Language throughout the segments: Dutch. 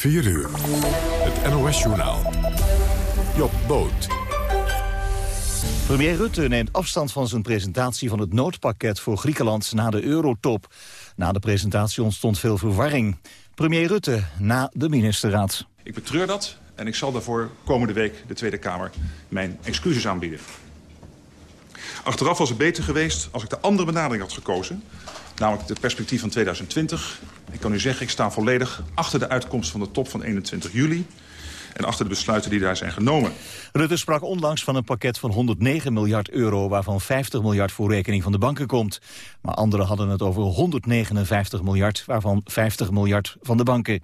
4 uur. Het NOS-journaal. Job Boot. Premier Rutte neemt afstand van zijn presentatie van het noodpakket voor Griekenland na de eurotop. Na de presentatie ontstond veel verwarring. Premier Rutte na de ministerraad. Ik betreur dat en ik zal daarvoor komende week de Tweede Kamer mijn excuses aanbieden. Achteraf was het beter geweest als ik de andere benadering had gekozen. Namelijk het perspectief van 2020. Ik kan u zeggen, ik sta volledig achter de uitkomst van de top van 21 juli en achter de besluiten die daar zijn genomen. Rutte sprak onlangs van een pakket van 109 miljard euro... waarvan 50 miljard voor rekening van de banken komt. Maar anderen hadden het over 159 miljard... waarvan 50 miljard van de banken.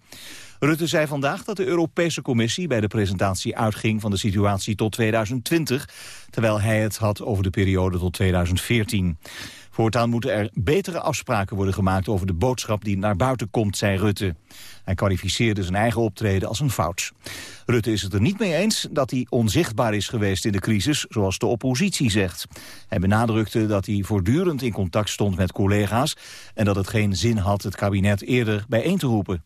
Rutte zei vandaag dat de Europese Commissie bij de presentatie uitging van de situatie tot 2020, terwijl hij het had over de periode tot 2014. Voortaan moeten er betere afspraken worden gemaakt over de boodschap die naar buiten komt, zei Rutte. Hij kwalificeerde zijn eigen optreden als een fout. Rutte is het er niet mee eens dat hij onzichtbaar is geweest in de crisis, zoals de oppositie zegt. Hij benadrukte dat hij voortdurend in contact stond met collega's en dat het geen zin had het kabinet eerder bijeen te roepen.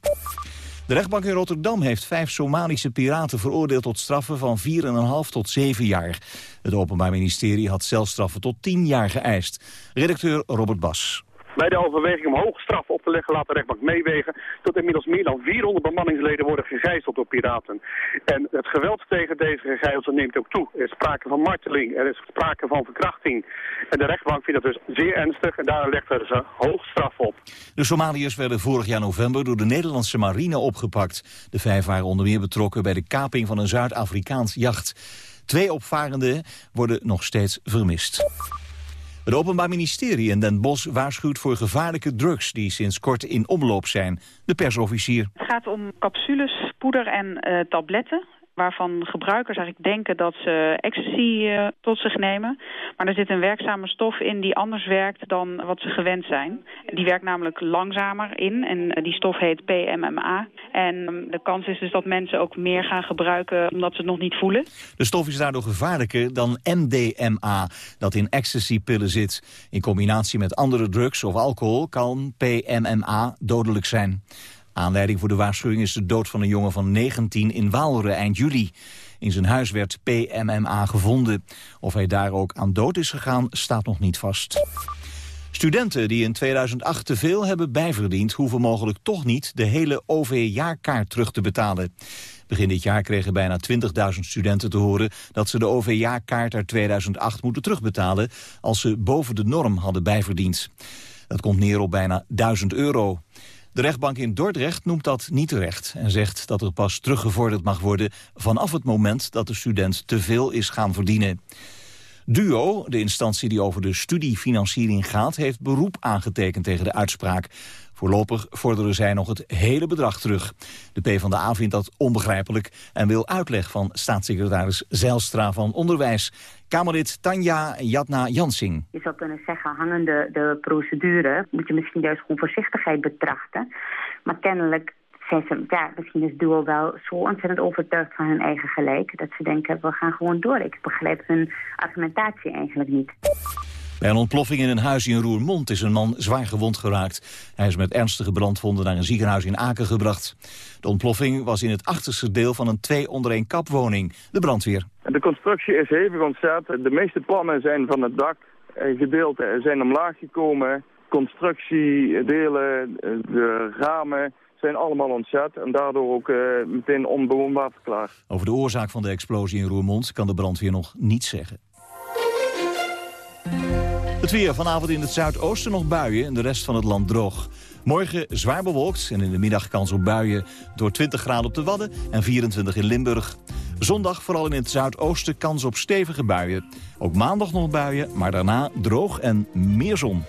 De rechtbank in Rotterdam heeft vijf Somalische piraten veroordeeld tot straffen van 4,5 tot 7 jaar. Het Openbaar Ministerie had celstraffen tot 10 jaar geëist. Redacteur Robert Bas. Bij de overweging om hoge straffen op te leggen laat de rechtbank meewegen dat inmiddels meer dan 400 bemanningsleden worden gegijzeld door piraten. En het geweld tegen deze gegijzelden neemt ook toe. Er is sprake van marteling, er is sprake van verkrachting. En de rechtbank vindt dat dus zeer ernstig en daar legt er ze hoge straf op. De Somaliërs werden vorig jaar november door de Nederlandse marine opgepakt. De vijf waren onder meer betrokken bij de kaping van een Zuid-Afrikaans jacht. Twee opvarenden worden nog steeds vermist. Het Openbaar Ministerie in Den Bosch waarschuwt voor gevaarlijke drugs... die sinds kort in omloop zijn. De persofficier. Het gaat om capsules, poeder en uh, tabletten waarvan gebruikers eigenlijk denken dat ze ecstasy uh, tot zich nemen. Maar er zit een werkzame stof in die anders werkt dan wat ze gewend zijn. Die werkt namelijk langzamer in en die stof heet PMMA. En um, de kans is dus dat mensen ook meer gaan gebruiken omdat ze het nog niet voelen. De stof is daardoor gevaarlijker dan MDMA, dat in ecstasypillen zit. In combinatie met andere drugs of alcohol kan PMMA dodelijk zijn. Aanleiding voor de waarschuwing is de dood van een jongen van 19 in Waalre eind juli. In zijn huis werd PMMA gevonden. Of hij daar ook aan dood is gegaan, staat nog niet vast. Studenten die in 2008 te veel hebben bijverdiend... hoeven mogelijk toch niet de hele OV-jaarkaart terug te betalen. Begin dit jaar kregen bijna 20.000 studenten te horen... dat ze de OV-jaarkaart uit 2008 moeten terugbetalen... als ze boven de norm hadden bijverdiend. Dat komt neer op bijna 1000 euro. De rechtbank in Dordrecht noemt dat niet terecht... en zegt dat er pas teruggevorderd mag worden... vanaf het moment dat de student te veel is gaan verdienen. DUO, de instantie die over de studiefinanciering gaat... heeft beroep aangetekend tegen de uitspraak. Voorlopig vorderen zij nog het hele bedrag terug. De PvdA vindt dat onbegrijpelijk en wil uitleg van staatssecretaris Zijlstra van Onderwijs. Kamerlid Tanja Jatna Jansing. Je zou kunnen zeggen, hangende de procedure moet je misschien juist gewoon voorzichtigheid betrachten. Maar kennelijk zijn ze, ja, misschien is Duo wel zo ontzettend overtuigd van hun eigen gelijk... dat ze denken, we gaan gewoon door. Ik begrijp hun argumentatie eigenlijk niet. Bij een ontploffing in een huis in Roermond is een man zwaar gewond geraakt. Hij is met ernstige brandwonden naar een ziekenhuis in Aken gebracht. De ontploffing was in het achterste deel van een twee onder één kapwoning. De brandweer. De constructie is hevig ontzet. De meeste plannen zijn van het dak. Gedeelten zijn omlaag gekomen. Constructiedelen, de ramen zijn allemaal ontzet en daardoor ook uh, meteen onbewoonbaar verklaard. Over de oorzaak van de explosie in Roermond kan de brandweer nog niets zeggen. Het weer vanavond in het zuidoosten nog buien en de rest van het land droog. Morgen zwaar bewolkt en in de middag kans op buien door 20 graden op de Wadden en 24 in Limburg. Zondag vooral in het zuidoosten kans op stevige buien. Ook maandag nog buien, maar daarna droog en meer zon.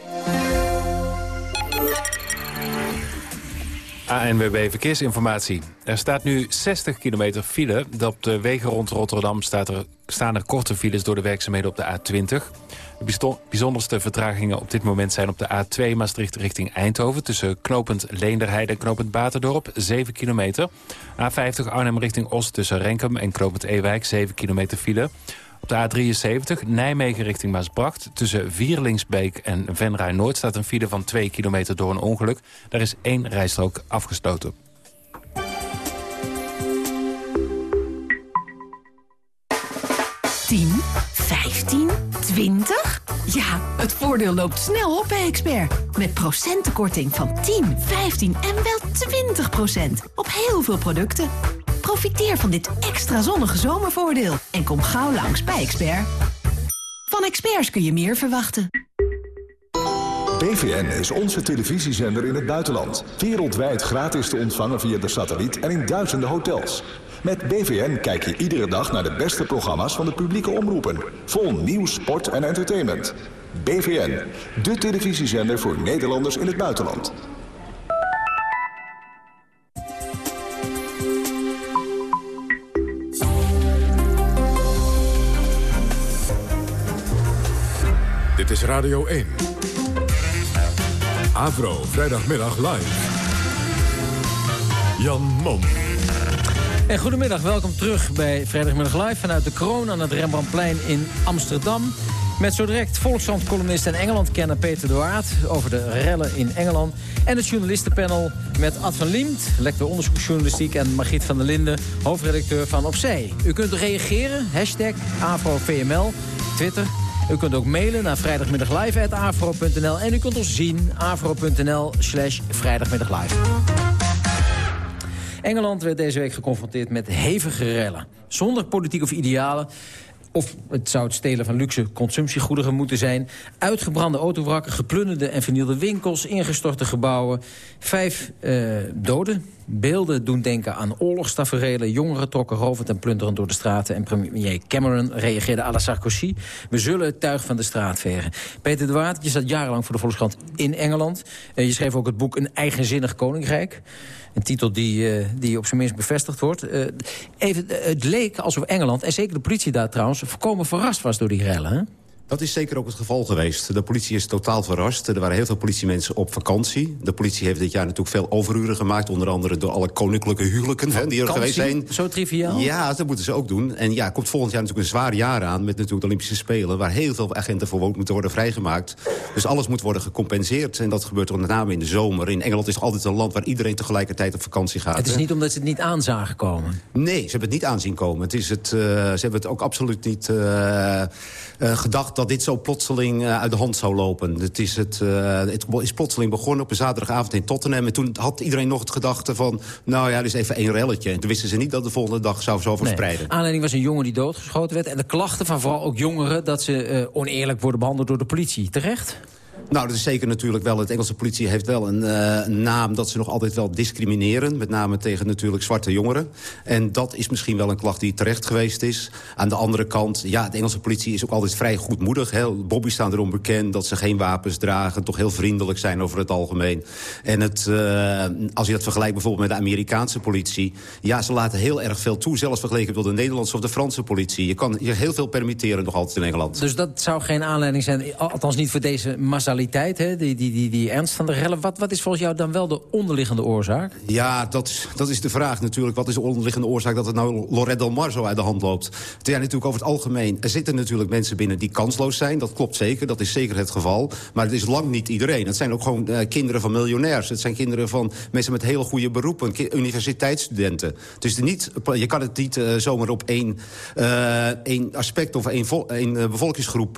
ANWB Verkeersinformatie. Er staat nu 60 kilometer file. Op de wegen rond Rotterdam staat er, staan er korte files door de werkzaamheden op de A20. De bijzonderste vertragingen op dit moment zijn op de A2 Maastricht richting Eindhoven... tussen knopend Leenderheide en knopend Baterdorp, 7 kilometer. A50 Arnhem richting Oost tussen Renkum en knopend Ewijk, 7 kilometer file. Op de A73 Nijmegen richting Maasbracht... tussen Vierlingsbeek en Venray Noord staat een file van 2 kilometer door een ongeluk. Daar is één rijstrook afgesloten. 20? Ja, het voordeel loopt snel op bij Expert. Met procentenkorting van 10, 15 en wel 20 procent. Op heel veel producten. Profiteer van dit extra zonnige zomervoordeel. En kom gauw langs bij Expert. Van experts kun je meer verwachten. BVN is onze televisiezender in het buitenland. Wereldwijd gratis te ontvangen via de satelliet en in duizenden hotels. Met BVN kijk je iedere dag naar de beste programma's van de publieke omroepen. Vol nieuws, sport en entertainment. BVN, de televisiezender voor Nederlanders in het buitenland. Dit is Radio 1. Avro, vrijdagmiddag live. Jan Mom. En goedemiddag, welkom terug bij Vrijdagmiddag Live... vanuit de kroon aan het Rembrandtplein in Amsterdam. Met zo direct Volkskrant-columnist en Engeland-kenner Peter de Waard... over de rellen in Engeland. En het journalistenpanel met Ad van Liemt, lector onderzoeksjournalistiek... en Margriet van der Linden, hoofdredacteur van Opzij. U kunt reageren, hashtag AfroVML, Twitter... U kunt ook mailen naar vrijdagmiddaglive.afro.nl... en u kunt ons zien, afro.nl slash vrijdagmiddaglive. Engeland werd deze week geconfronteerd met hevige rellen. Zonder politiek of idealen of het zou het stelen van luxe consumptiegoederen moeten zijn. Uitgebrande autowrakken, geplunderde en vernielde winkels... ingestorte gebouwen, vijf uh, doden. Beelden doen denken aan oorlogstaferelen. Jongeren trokken rovend en plunderend door de straten. En premier Cameron reageerde à la Sarkozy. We zullen het tuig van de straat vegen. Peter de Waard, je zat jarenlang voor de Volkskrant in Engeland. Uh, je schreef ook het boek Een eigenzinnig koninkrijk. Een titel die, uh, die op zijn minst bevestigd wordt. Uh, even, het leek alsof Engeland, en zeker de politie daar trouwens... voorkomen verrast was door die rellen, hè? Dat is zeker ook het geval geweest. De politie is totaal verrast. Er waren heel veel politiemensen op vakantie. De politie heeft dit jaar natuurlijk veel overuren gemaakt. Onder andere door alle koninklijke huwelijken hè, die er geweest zijn. Zo triviaal? Ja, dat moeten ze ook doen. En ja, komt volgend jaar natuurlijk een zwaar jaar aan... met natuurlijk de Olympische Spelen... waar heel veel agenten voor moeten worden vrijgemaakt. Dus alles moet worden gecompenseerd. En dat gebeurt met name in de zomer. In Engeland is het altijd een land waar iedereen tegelijkertijd op vakantie gaat. Het is niet omdat ze het niet aan zagen komen? Nee, ze hebben het niet aanzien komen. Het is het, uh, ze hebben het ook absoluut niet uh, uh, gedacht dat dit zo plotseling uh, uit de hand zou lopen. Het is, het, uh, het is plotseling begonnen op een zaterdagavond in Tottenham. En toen had iedereen nog het gedachte van... nou ja, er is even één relletje. En toen wisten ze niet dat de volgende dag zou zo verspreiden. Nee. Aanleiding was een jongen die doodgeschoten werd. En de klachten van vooral ook jongeren... dat ze uh, oneerlijk worden behandeld door de politie. Terecht? Nou, dat is zeker natuurlijk wel. Het Engelse politie heeft wel een, uh, een, naam dat ze nog altijd wel discrimineren. Met name tegen natuurlijk zwarte jongeren. En dat is misschien wel een klacht die terecht geweest is. Aan de andere kant, ja, de Engelse politie is ook altijd vrij goedmoedig. Hè. Bobby staan erom bekend dat ze geen wapens dragen. Toch heel vriendelijk zijn over het algemeen. En het, uh, als je dat vergelijkt bijvoorbeeld met de Amerikaanse politie. Ja, ze laten heel erg veel toe. Zelfs vergeleken met de Nederlandse of de Franse politie. Je kan je heel veel permitteren nog altijd in Engeland. Dus dat zou geen aanleiding zijn, althans niet voor deze Hè? Die, die, die, ernst van de rellen. Wat, wat is volgens jou dan wel de onderliggende oorzaak? Ja, dat is, dat is de vraag natuurlijk. Wat is de onderliggende oorzaak dat het nou Lorette Del Mar zo uit de hand loopt? Ja, natuurlijk over het algemeen. Er zitten natuurlijk mensen binnen die kansloos zijn. Dat klopt zeker, dat is zeker het geval. Maar het is lang niet iedereen. Het zijn ook gewoon uh, kinderen van miljonairs. Het zijn kinderen van mensen met hele goede beroepen. Universiteitsstudenten. Dus niet, je kan het niet uh, zomaar op één, uh, één aspect of één, één bevolkingsgroep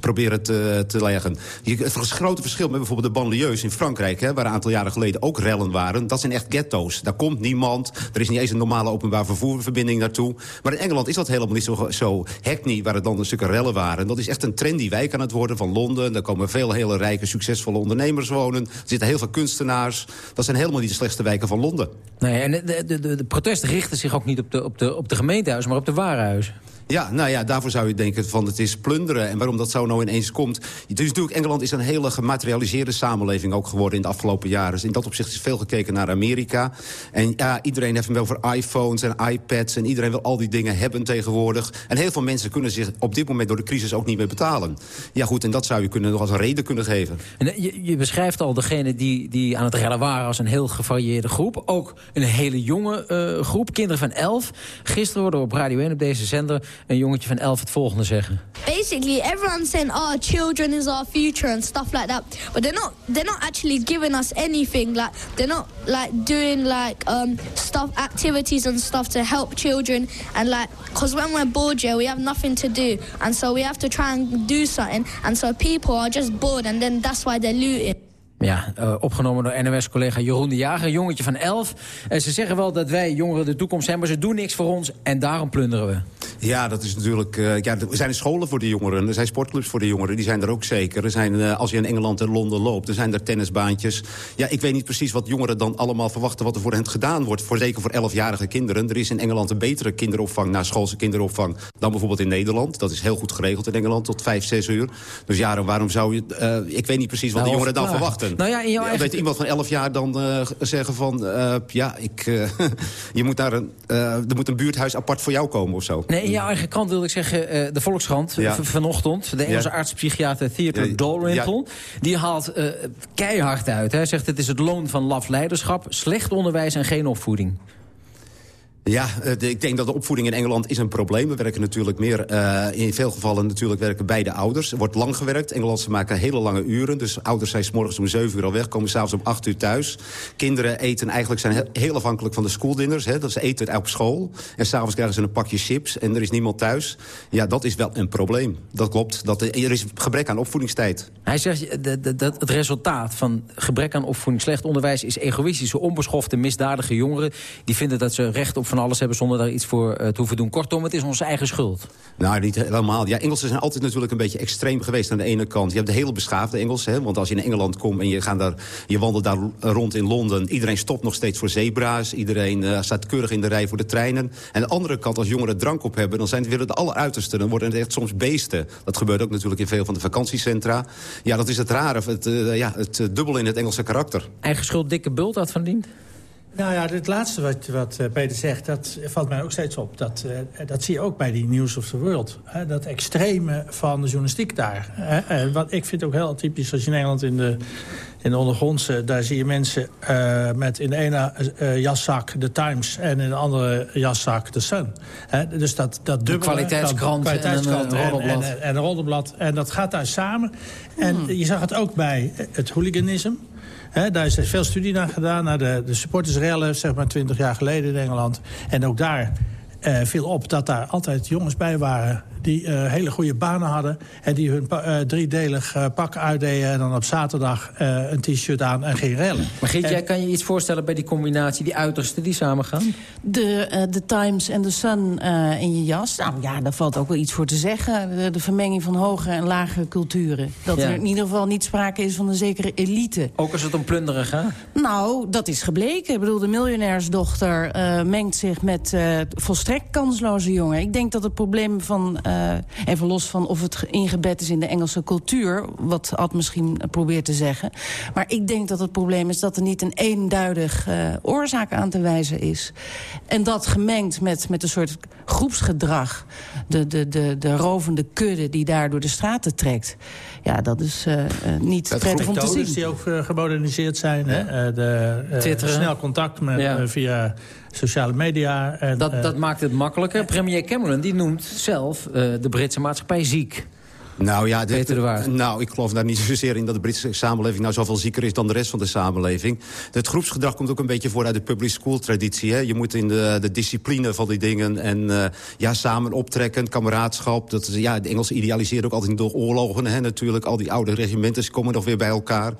proberen te, te leggen. Het grote verschil met bijvoorbeeld de banlieues in Frankrijk... Hè, waar een aantal jaren geleden ook rellen waren... dat zijn echt ghetto's. Daar komt niemand. Er is niet eens een normale openbaar vervoerverbinding naartoe. Maar in Engeland is dat helemaal niet zo, zo Hackney... waar het dan een stukken rellen waren. Dat is echt een trendy wijk aan het worden van Londen. Daar komen veel hele rijke, succesvolle ondernemers wonen. Er zitten heel veel kunstenaars. Dat zijn helemaal niet de slechtste wijken van Londen. Nee, en de, de, de, protesten richten zich ook niet op de, op de, op de gemeentehuizen... maar op de warenhuizen. Ja, nou ja, daarvoor zou je denken van het is plunderen. En waarom dat zo nou ineens komt. Dus natuurlijk, Engeland is een hele gematerialiseerde samenleving ook geworden in de afgelopen jaren. Dus in dat opzicht is veel gekeken naar Amerika. En ja, iedereen heeft het over iPhones en iPads. En iedereen wil al die dingen hebben tegenwoordig. En heel veel mensen kunnen zich op dit moment door de crisis ook niet meer betalen. Ja goed, en dat zou je kunnen, nog als reden kunnen geven. En je, je beschrijft al degene die, die aan het rellen waren als een heel gevarieerde groep. Ook een hele jonge uh, groep, kinderen van elf. Gisteren worden op Radio 1 op deze zender een jongetje van 11 het volgende zeggen. Basically, everyone's saying, "Oh, children is our future" and stuff like that. But they're not. They're not actually giving us anything. Like they're not like doing like um, stuff, activities and stuff to help children. And like, cause when we're bored, yeah, we have nothing to do, and so we have to try and do something. And so people are just bored, and then that's why they're looting. Ja, uh, opgenomen door NOS-collega Jeroen de Jager, jongetje van 11. Uh, ze zeggen wel dat wij jongeren de toekomst zijn, maar ze doen niks voor ons en daarom plunderen we. Ja, dat is natuurlijk... Uh, ja, er zijn scholen voor de jongeren, er zijn sportclubs voor de jongeren, die zijn er ook zeker. Er zijn, als je in Engeland en Londen loopt, er zijn er tennisbaantjes. Ja, ik weet niet precies wat jongeren dan allemaal verwachten wat er voor hen gedaan wordt. Voor, zeker voor 11-jarige kinderen. Er is in Engeland een betere kinderopvang, na schoolse kinderopvang, dan bijvoorbeeld in Nederland. Dat is heel goed geregeld in Engeland, tot 5, 6 uur. Dus ja, waarom zou je... ik weet niet precies wat nou, de jongeren dan klaar. verwachten. Nou ja, in jouw eigen... Weet iemand van 11 jaar dan uh, zeggen van... Uh, ja, ik, uh, je moet naar een, er moet een buurthuis apart voor jou komen of zo? Nee, in jouw eigen krant wilde ik zeggen... de Volkskrant ja. vanochtend, de Engelse ja. artspsychiater Theodore ja. Dalrymple... die haalt keihard uit. Hij zegt het is het loon van laf leiderschap... slecht onderwijs en geen opvoeding. Ja, ik denk dat de opvoeding in Engeland is een probleem. We werken natuurlijk meer, uh, in veel gevallen natuurlijk werken beide ouders. Er wordt lang gewerkt. Engelandse maken hele lange uren. Dus ouders zijn s morgens om 7 uur al weg, komen s'avonds om 8 uur thuis. Kinderen eten eigenlijk zijn heel afhankelijk van de schooldinners. Dat ze eten op school. En s'avonds krijgen ze een pakje chips en er is niemand thuis. Ja, dat is wel een probleem. Dat klopt. Dat, er is gebrek aan opvoedingstijd. Hij zegt dat het resultaat van gebrek aan opvoeding, slecht onderwijs... is egoïstische, onbeschofte, misdadige jongeren. Die vinden dat ze recht op van alles hebben zonder daar iets voor uh, te hoeven doen. Kortom, het is onze eigen schuld. Nou, niet helemaal. Ja, Engelsen zijn altijd natuurlijk een beetje extreem geweest aan de ene kant. Je hebt de hele beschaafde Engelsen. Hè? Want als je in Engeland komt en je, gaat daar, je wandelt daar rond in Londen... iedereen stopt nog steeds voor zebra's. Iedereen uh, staat keurig in de rij voor de treinen. En aan de andere kant, als jongeren drank op hebben... dan zijn het weer de alleruiterste. Dan worden het echt soms beesten. Dat gebeurt ook natuurlijk in veel van de vakantiecentra. Ja, dat is het rare, het, uh, ja, het dubbel in het Engelse karakter. Eigen schuld, dikke bult, dat van dient? Nou ja, het laatste wat, wat uh, Peter zegt, dat valt mij ook steeds op. Dat, uh, dat zie je ook bij die News of the World. Hè, dat extreme van de journalistiek daar. Hè, wat ik vind ook heel typisch als je in Nederland in de, in de ondergrondse... daar zie je mensen uh, met in de ene jaszak de Times... en in de andere jaszak de Sun. Hè, dus dat, dat dubbele... Een kwaliteitskrant, kwaliteitskrant en, een. En, en, en, een roddelblad. En dat gaat daar samen. En hmm. je zag het ook bij het hooliganisme. Daar is veel studie naar gedaan, naar de, de supportersrellen, zeg maar 20 jaar geleden in Engeland. En ook daar uh, viel op dat daar altijd jongens bij waren die uh, hele goede banen hadden... en die hun uh, driedelig uh, pak uitdeden... en dan op zaterdag een t-shirt aan en geen rellen. Maar Giet, jij kan je iets voorstellen bij die combinatie... die uitersten die samengaan? De, de Times en de Sun in je jas. Nou ja, daar valt ook wel iets voor te zeggen. De, de vermenging van hoge en lage culturen. Dat ja. er in ieder geval niet sprake is van een zekere elite. Ook als het om plunderen gaat? Nou, dat is gebleken. Ik bedoel, de miljonairsdochter mengt zich met volstrekt kansloze jongen. Ik denk dat het probleem van... Uh, even los van of het ingebed is in de Engelse cultuur... wat Ad misschien probeert te zeggen. Maar ik denk dat het probleem is dat er niet een eenduidig uh, oorzaak aan te wijzen is. En dat gemengd met, met een soort groepsgedrag... De, de, de, de rovende kudde die daar door de straten trekt... ja, dat is uh, niet dat prettig om te zien. die ook gemoderniseerd zijn. Ja. Hè? de, snel contact met, ja. via sociale media. En, dat, dat maakt het makkelijker. Premier Cameron die noemt zelf uh, de Britse maatschappij ziek. Nou ja, de, nou, ik geloof daar niet zozeer in dat de Britse samenleving nou zoveel zieker is dan de rest van de samenleving. Het groepsgedrag komt ook een beetje voor uit de public school traditie. Hè? Je moet in de, de discipline van die dingen en uh, ja, samen optrekken, kameraadschap. Dat, ja, de Engelsen idealiseren ook altijd door oorlogen. Hè? Natuurlijk, al die oude regimenten komen nog weer bij elkaar.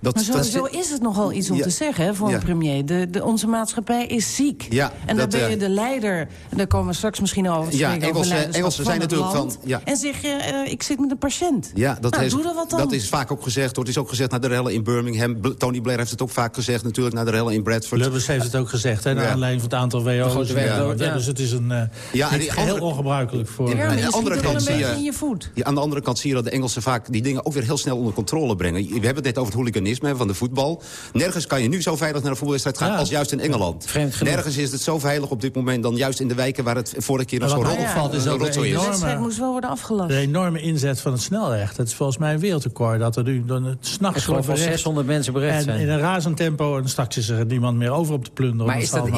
Dat, maar sowieso dat, is het nogal iets om ja, te zeggen hè, voor ja. een premier. De, de, onze maatschappij is ziek. Ja, en dan ben je de leider. En daar komen we straks misschien over te ja, Engelsen, Engelsen zijn natuurlijk van... Ja. En zeg je, uh, ik zit met een patiënt. Ja, dat, nou, is, doe wat dan. dat is vaak ook gezegd. Het is ook gezegd naar de rellen in Birmingham. Tony Blair heeft het ook vaak gezegd natuurlijk naar de rellen in Bradford. Lubbers heeft het ook gezegd, hè, naar ja. aanleiding van het aantal WO's. Ja, ja. ja. Dus het is een, uh, ja, en heel ongebruikelijk voor... Ja, aan, de andere kant zie je, in je voet. Ja, aan de andere kant zie je dat de Engelsen vaak die dingen ook weer heel snel onder controle brengen. We hebben het net over het hooliganisme van de voetbal. Nergens kan je nu zo veilig naar een voetbalwedstrijd gaan als juist in Engeland. Nergens is het zo veilig op dit moment dan juist in de wijken waar het vorige keer nog zo roddel is. De wedstrijd moest wel worden afgelast. De enorme inzet van het snelrecht. Het is volgens mij een wereldrecord dat er nu dan het s'nachts geloof wel 600 mensen berecht en zijn. in een razend tempo en straks is er niemand meer over op de plunderen. Maar Dat is dat,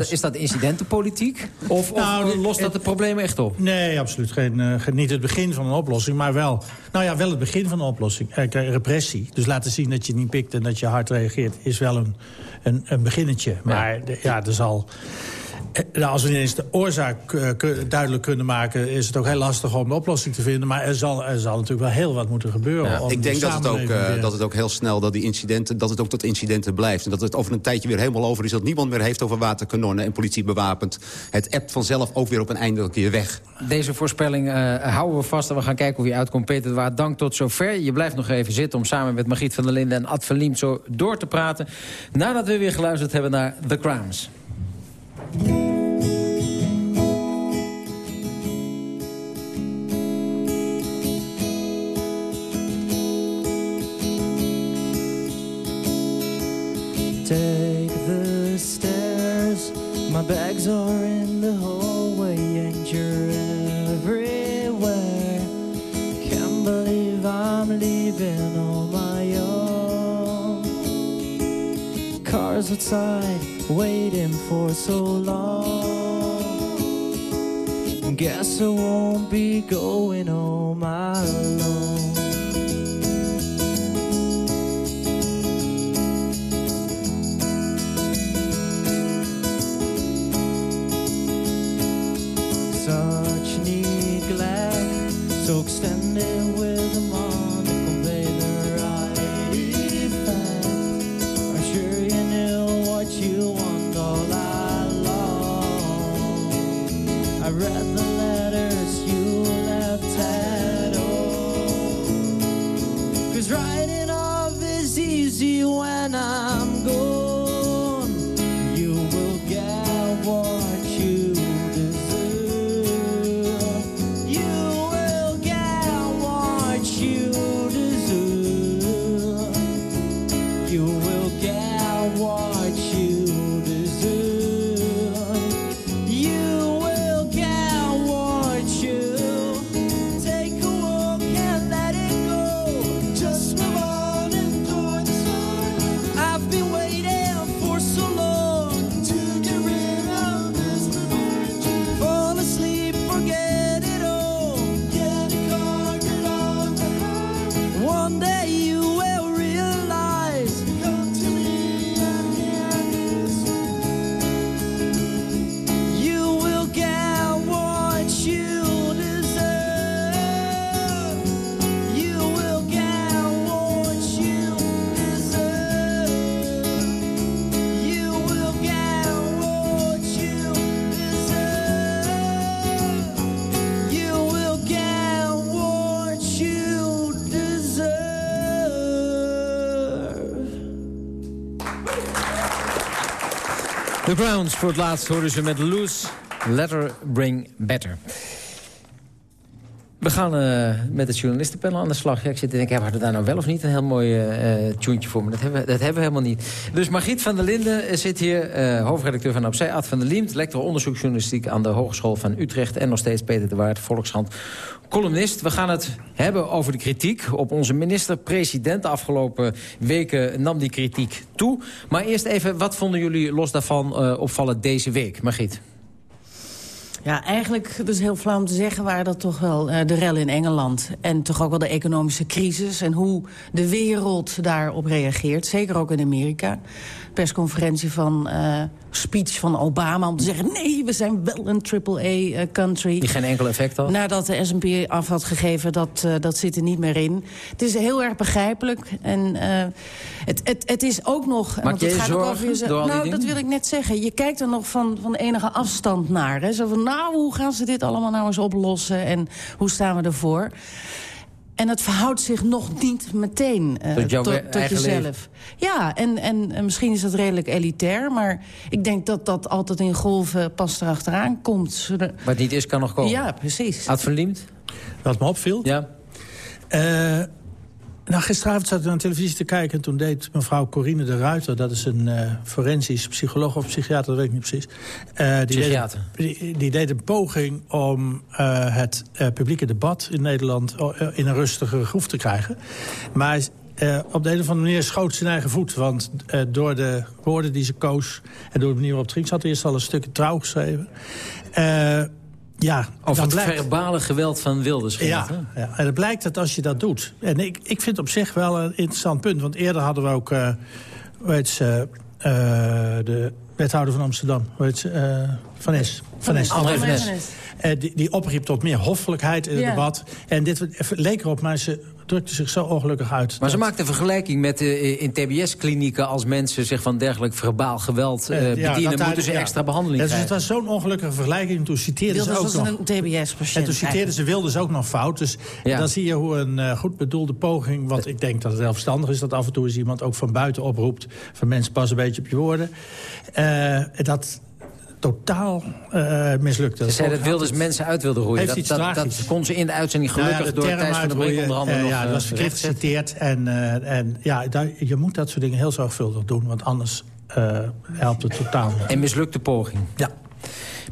is, is, dat incidentenpolitiek? Of, of Nou, lost dat het- het probleem echt op? Nee, absoluut. Geen, eh, geen- niet het begin van een oplossing, maar wel... Nou ja, wel het begin van een oplossing. Eh, repressie. Dus laten zien dat je niet pikt en dat je hard reageert... is wel een, een, een beginnetje. Maar de- ja, er zal... eh, nou, Als we ineens de oorzaak eh, duidelijk kunnen maken... is het ook heel lastig om de oplossing te vinden. Maar er zal, er zal natuurlijk wel heel wat moeten gebeuren. om ik de denk dat het, ook, eh, weer- dat het ook heel snel dat die incidenten, dat het ook tot incidenten blijft. En dat het over een tijdje weer helemaal over is. Dat niemand meer heeft over waterkanonnen en politie bewapend. Het appt vanzelf ook weer op een einde keer weg. Deze voorspelling eh, houden we vast en we gaan kijken hoe je uitkomt. Peter Waard, dank tot zover. Je blijft nog even zitten om samen met Margriet van der Linden en Ad van Liem zo door te praten. Nadat we weer geluisterd hebben naar The Crowns. Take the stairs. My bags are in the hallway, and you're everywhere. Can't believe I'm leaving on my own. Cars outside, waiting for so long. Guess I won't be going home alone. The Crowns, voor het laatst hoorden ze met Loose, Letter Bring Better. We gaan eh, met het journalistenpanel aan de slag. Ik zit te denken, hebben we daar nou wel of niet een heel mooi eh eh, tuentje voor? Maar dat hebben, dat hebben we helemaal niet. Dus Margriet van der Linden zit hier, hoofdredacteur van Opzij. Ad van der Liemt, lector onderzoeksjournalistiek aan de Hogeschool van Utrecht. En nog steeds Peter de Waard, Volkskrant, columnist. We gaan het hebben over de kritiek op onze minister-president. De afgelopen weken nam die kritiek toe. Maar eerst even, wat vonden jullie los daarvan opvallen deze week? Margriet. Ja, eigenlijk, dat is heel flauw om te zeggen... waren dat toch wel eh, de rellen in Engeland. En toch ook wel de economische crisis... en hoe de wereld daarop reageert. Zeker ook in Amerika. Persconferentie van eh, speech van Obama om te zeggen... nee, we zijn wel een triple-A-country. Die geen enkel effect had? Nadat de S&P af had gegeven, dat, eh, dat zit er niet meer in. Het is heel erg begrijpelijk. En eh, het, het, het is ook nog... Maak je het je gaat ook over jezelf. door al die Nou, dat wil ik net zeggen. Je kijkt er nog van, van enige afstand naar. Hè? Zo van, nou, hoe gaan ze dit allemaal nou eens oplossen? En hoe staan we ervoor? En het verhoudt zich nog niet meteen eh, Tot jouw tot, eigen jezelf. leven. Ja, en, en, en misschien is dat redelijk elitair... maar ik denk dat dat altijd in golven pas erachteraan komt. Wat niet is, kan nog komen. Ja, precies. Ad van Liemt? Wat me opviel? Ja. Eh, Nou, gisteravond zat ik naar televisie te kijken... en toen deed mevrouw Corine de Ruiter... dat is een eh forensisch psycholoog of psychiater, dat weet ik niet precies. eh, die, Psychiater. Deed, die, die deed een poging om eh, het publieke debat in Nederland... in een rustige groef te krijgen. Maar op de een of andere manier schoot zijn eigen voet. Want door de woorden die ze koos en door de manier waarop het ging... ze had eerst al een stukje trouw geschreven... ja, Over dan het blijkt- verbale geweld van Wilders ja, hè? ja, en het blijkt dat als je dat doet... en ik, ik vind het op zich wel een interessant punt... want eerder hadden we ook, eh hoe heet ze, eh, de wethouder van Amsterdam... hoe heet ze, eh, Van Es. Van Es. André van Es. Eh, die, die opriep tot meer hoffelijkheid in het Ja. debat. En dit leek erop, maar ze drukte zich zo ongelukkig uit. Maar ze dat- maakt een vergelijking met eh, in TBS-klinieken... als mensen zich van dergelijk verbaal geweld eh, Eh, ja, bedienen... moeten ze ja. extra behandeling Ja, dus het krijgen. was zo'n ongelukkige vergelijking. Toen citeerden ze ook was nog... een TBS-patiënt. En toen citeerden ze Wilders ook nog fout. Dus Ja. dan zie je hoe een eh, goed bedoelde poging... want ik denk dat het heel verstandig is dat af en toe eens iemand ook van buiten oproept... van mensen pas een beetje op je woorden. Eh, dat totaal eh mislukte. Ze zei dat Wilders mensen uit wilde roeien. Dat, dat, dat kon ze in de uitzending gelukkig Nou ja, de door Thijs van der Brink uitroeien, onder andere eh, nog Ja, dat eh, was verkeerd geciteerd. En, en ja, daar, je moet dat soort dingen heel zorgvuldig doen. Want anders helpt het totaal niet. En mislukte poging. Ja.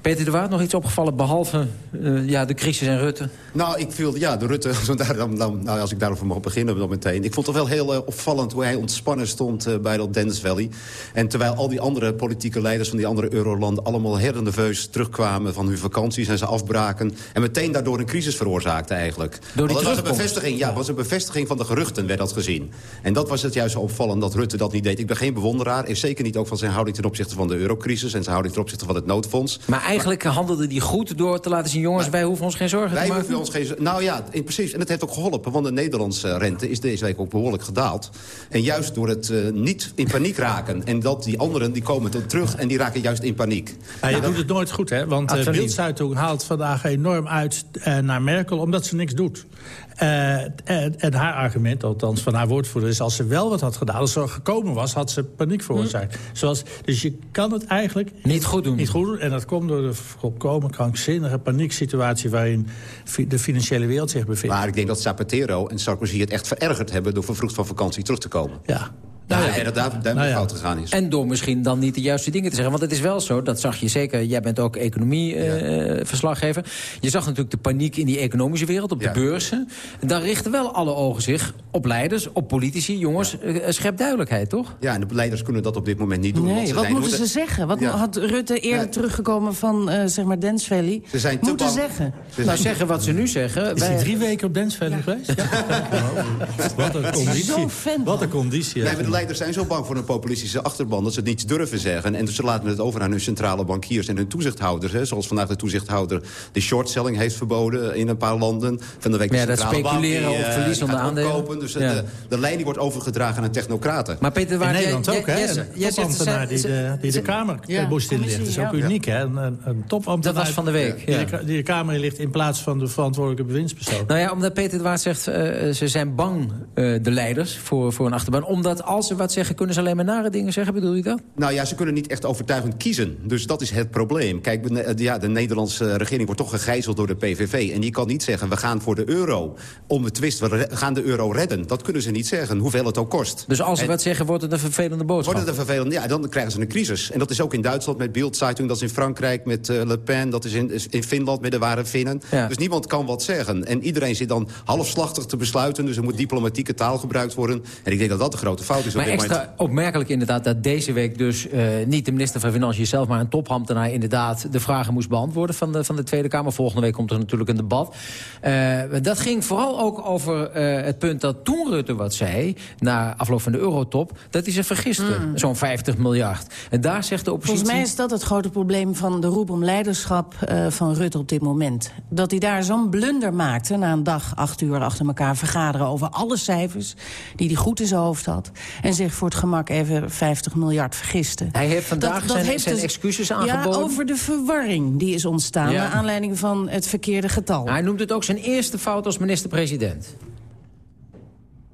Peter de Waard nog iets opgevallen behalve eh, ja, de crisis en Rutte? Nou, ik viel, ja, de Rutte, zo daar, dan, dan, nou, als ik daarover mag beginnen dan meteen. Ik vond het wel heel eh, opvallend hoe hij ontspannen stond eh, bij dat Dance Valley. En terwijl al die andere politieke leiders van die andere eurolanden... allemaal her nerveus terugkwamen van hun vakanties en ze afbraken. En meteen daardoor een crisis veroorzaakten eigenlijk. Door die Want dat was een bevestiging, ja, was een bevestiging van de geruchten, werd dat gezien. En dat was het juist zo opvallend dat Rutte dat niet deed. Ik ben geen bewonderaar, en zeker niet ook van zijn houding ten opzichte van de eurocrisis... en zijn houding ten opzichte van het noodfonds. Maar eigenlijk handelde die goed door te laten zien... jongens, wij hoeven ons geen zorgen Wij te maken. hoeven ons geen... Nou ja, in, precies. En het heeft ook geholpen. Want de Nederlandse rente is deze week ook behoorlijk gedaald. En juist door het eh, niet in paniek raken. En dat die anderen die komen dan terug en die raken juist in paniek. Ja, je doet het nooit goed, hè? Want. Bildzeitung haalt vandaag enorm uit eh, naar Merkel... omdat ze niks doet. Eh, en, en haar argument, althans van haar woordvoerder... is als ze wel wat had gedaan, als ze er gekomen was... had ze paniek veroorzaakt. Zoals, dus je kan het eigenlijk... Niet goed doen. Niet goed doen. En dat komt door de volkomen krankzinnige panieksituatie... waarin de financiële wereld zich bevindt. Maar ik denk dat Zapatero en Sarkozy het echt verergerd hebben... door vervroegd van vakantie terug te komen. Ja. Nou, ja, en dat daar, Nou ja. fout gegaan is. En door misschien dan niet de juiste dingen te zeggen. Want het is wel zo, dat zag je zeker... jij bent ook economieverslaggever. je zag natuurlijk de paniek in die economische wereld, op Ja. de beurzen. Daar richten wel alle ogen zich op leiders, op politici. Jongens, eh, schep duidelijkheid, toch? Ja, en de leiders kunnen dat op dit moment niet doen. Nee, ze wat zijn- moeten ze zeggen? Wat Ja. had Rutte eerder teruggekomen van, eh, zeg maar, Dance Valley? Ze zijn te moeten bang. zeggen. Nou, zeggen wat ze nu zeggen. Is hij Wij- drie weken op Dance Valley geweest? Ja. Wat een conditie. Fan Wat een conditie. De leiders zijn zo bang voor een populistische achterban... dat ze het niet durven zeggen. En dus ze laten het over aan hun centrale bankiers en hun toezichthouders. Hè, zoals vandaag de toezichthouder de shortselling heeft verboden in een paar landen. Van de week de Ja, dat speculeren die, op eh, verliezende die gaat aandelen. opkopen. Dus Ja. de, de lijn die wordt overgedragen aan technocraten. Maar Peter, In waar jij- Nederland ook, hè? zegt- topambtenaar die de, die de Kamer Ja, eh, moest inlichten. Dat is ook uniek, hè? Een, een, een topambtenaar Dat was van de week, Die, de, die de Kamer inlicht in plaats van de verantwoordelijke bewindspersoon. Nou ja, omdat Peter de Waard zegt, eh, ze zijn bang, eh, de leiders, voor, voor een achterban. Omdat als ze wat zeggen, kunnen ze alleen maar nare dingen zeggen. Bedoel je dat? Nou ja, ze kunnen niet echt overtuigend kiezen. Dus dat is het probleem. Kijk, eh, ja, de Nederlandse regering wordt toch gegijzeld door de PVV. En die kan niet zeggen, we gaan voor de euro. Om de twist, we gaan de euro redden. Dat kunnen ze niet zeggen, hoeveel het ook kost. Dus als ze En- wat zeggen, wordt het een vervelende boodschap. Wordt het een vervelend? Ja, dan krijgen ze een crisis. En dat is ook in Duitsland met Bildzeitung, dat is in Frankrijk met eh, Le Pen... dat is in, in Finland met de ware Finnen. Ja. Dus niemand kan wat zeggen. En iedereen zit dan halfslachtig te besluiten. Dus er moet diplomatieke taal gebruikt worden. En ik denk dat dat de grote fout is Maar extra moment. opmerkelijk inderdaad dat deze week dus eh, niet de minister van Financiën zelf... maar een topambtenaar inderdaad de vragen moest beantwoorden van de, van de Tweede Kamer. Volgende week komt er natuurlijk een debat. Eh, dat ging vooral ook over eh, het punt dat toen Rutte wat zei... na afloop van de eurotop, dat hij zich vergiste. Zo'n 50 miljard. En daar zegt de oppositie... Volgens mij is dat het grote probleem van de roep om leiderschap eh, van Rutte op dit moment. Dat hij daar zo'n blunder maakte na een dag, acht uur achter elkaar vergaderen... over alle cijfers die hij goed in zijn hoofd had. En zich voor het gemak even 50 miljard vergiste. Hij heeft vandaag zijn- zijn dus- excuses Ja, aangeboden. over de verwarring die is ontstaan... Ja. naar aanleiding van het verkeerde getal. Hij noemt het ook zijn eerste fout als minister-president.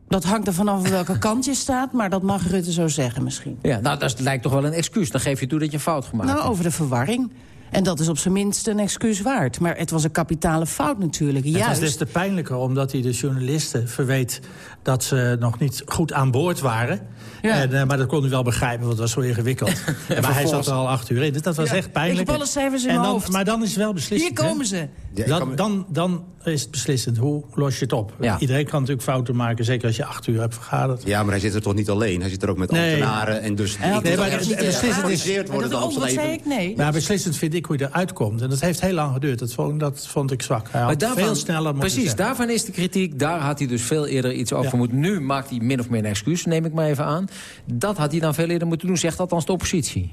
Dat hangt er vanaf welke kant je staat... maar dat mag Rutte zo zeggen misschien. Ja, nou, dat lijkt toch wel een excuus. Dan geef je toe dat je een fout gemaakt Nou, hebt. over de verwarring. En dat is op zijn minst een excuus waard. Maar het was een kapitale fout natuurlijk. Het was Juist. des te pijnlijker omdat hij de journalisten verweet... dat ze nog niet goed aan boord waren. En, eh, maar dat kon u wel begrijpen, want het was zo ingewikkeld. maar hij zat er al acht uur in, dus dat was Ja, echt pijnlijk. ik heb alle cijfers in En mijn dan, hoofd. Maar dan is het wel beslissend. Hier hè? komen ze. Ik Dan, dan, dan is het beslissend. Hoe los je het op? Ja. Iedereen kan natuurlijk fouten maken, zeker als je acht uur hebt vergaderd. Ja, maar hij zit er toch niet alleen? Hij zit er ook met Nee. ambtenaren en dus... Ik het niet in de gaten. geanalyseerd worden dan. zodat even- Maar beslissend vind ik hoe je eruit komt. En dat heeft heel lang geduurd. Dat vond, dat vond ik zwak. Hij had veel sneller Precies, zeggen. daarvan is de kritiek. Daar had hij dus veel eerder iets over Ja. moeten. Nu maakt hij min of meer een excuus, neem ik maar even aan. Dat had hij dan veel eerder moeten doen, zegt althans de oppositie.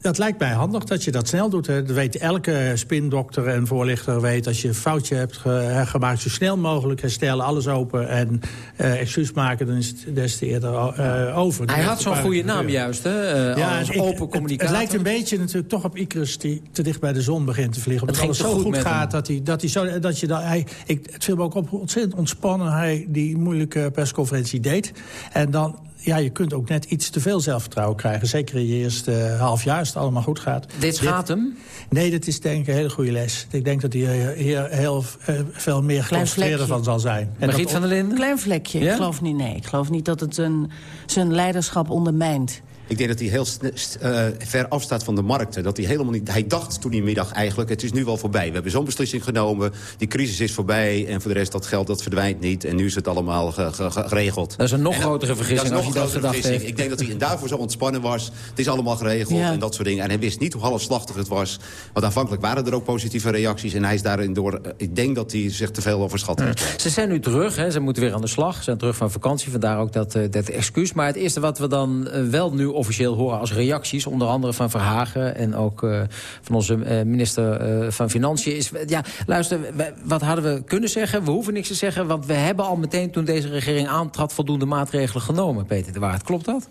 Dat lijkt mij handig dat je dat snel doet. Hè. Dat weet elke spindokter en voorlichter weet... als je een foutje hebt ge- gemaakt, zo snel mogelijk herstellen, alles open... en eh excuus maken, dan is het des te eerder eh, over. Hij had zo'n goede naam juist, hè? eh, als en ik- open het- communicator. Het, lijkt een beetje natuurlijk toch op Icarus die te dicht bij de zon begint te vliegen. Omdat Het alles zo goed gaat dat hij, dat hij zo... Dat je dat, hij, ik, het viel me ook op hoe ontzettend ontspannen hij die moeilijke persconferentie deed. En dan... Ja, je kunt ook net iets te veel zelfvertrouwen krijgen. Zeker in je eerste eh, half jaar als het allemaal goed gaat. Dit schaadt hem? Nee, dit is denk ik een hele goede les. Ik denk dat hij hier heel eh, veel meer geconcentreerder van zal zijn. En Margriet van der Linden? Klein vlekje, Ja? ik geloof niet. Nee, ik geloof niet dat het een, zijn leiderschap ondermijnt. Ik denk dat hij heel eh, ver afstaat van de markten. Dat hij helemaal niet. Hij dacht toen die middag eigenlijk: het is nu wel voorbij. We hebben zo'n beslissing genomen. Die crisis is voorbij. En voor de rest dat geld dat verdwijnt niet. En nu is het allemaal ge- ge- ge- geregeld. Dat is een nog En grotere vergissing Dat is als nog je dat grotere gedacht vergissing. heeft. Ik denk dat hij daarvoor zo ontspannen was. Het is allemaal geregeld Ja. en dat soort dingen. En hij wist niet hoe halfslachtig het was. Want aanvankelijk waren er ook positieve reacties. En hij is daarin door. eh, ik denk dat hij zich te veel overschat heeft. Ze zijn nu terug, hè, ze moeten weer aan de slag. Ze zijn terug van vakantie, vandaar ook dat, eh, dat excuus. Maar het eerste wat we dan eh, wel nu officieel horen als reacties... onder andere van Verhagen en ook eh, van onze eh, minister eh, van Financiën... is, ja, luister, wat hadden we kunnen zeggen? We hoeven niks te zeggen, want we hebben al meteen... toen deze regering aantrad voldoende maatregelen genomen, Peter de Waard. Klopt dat?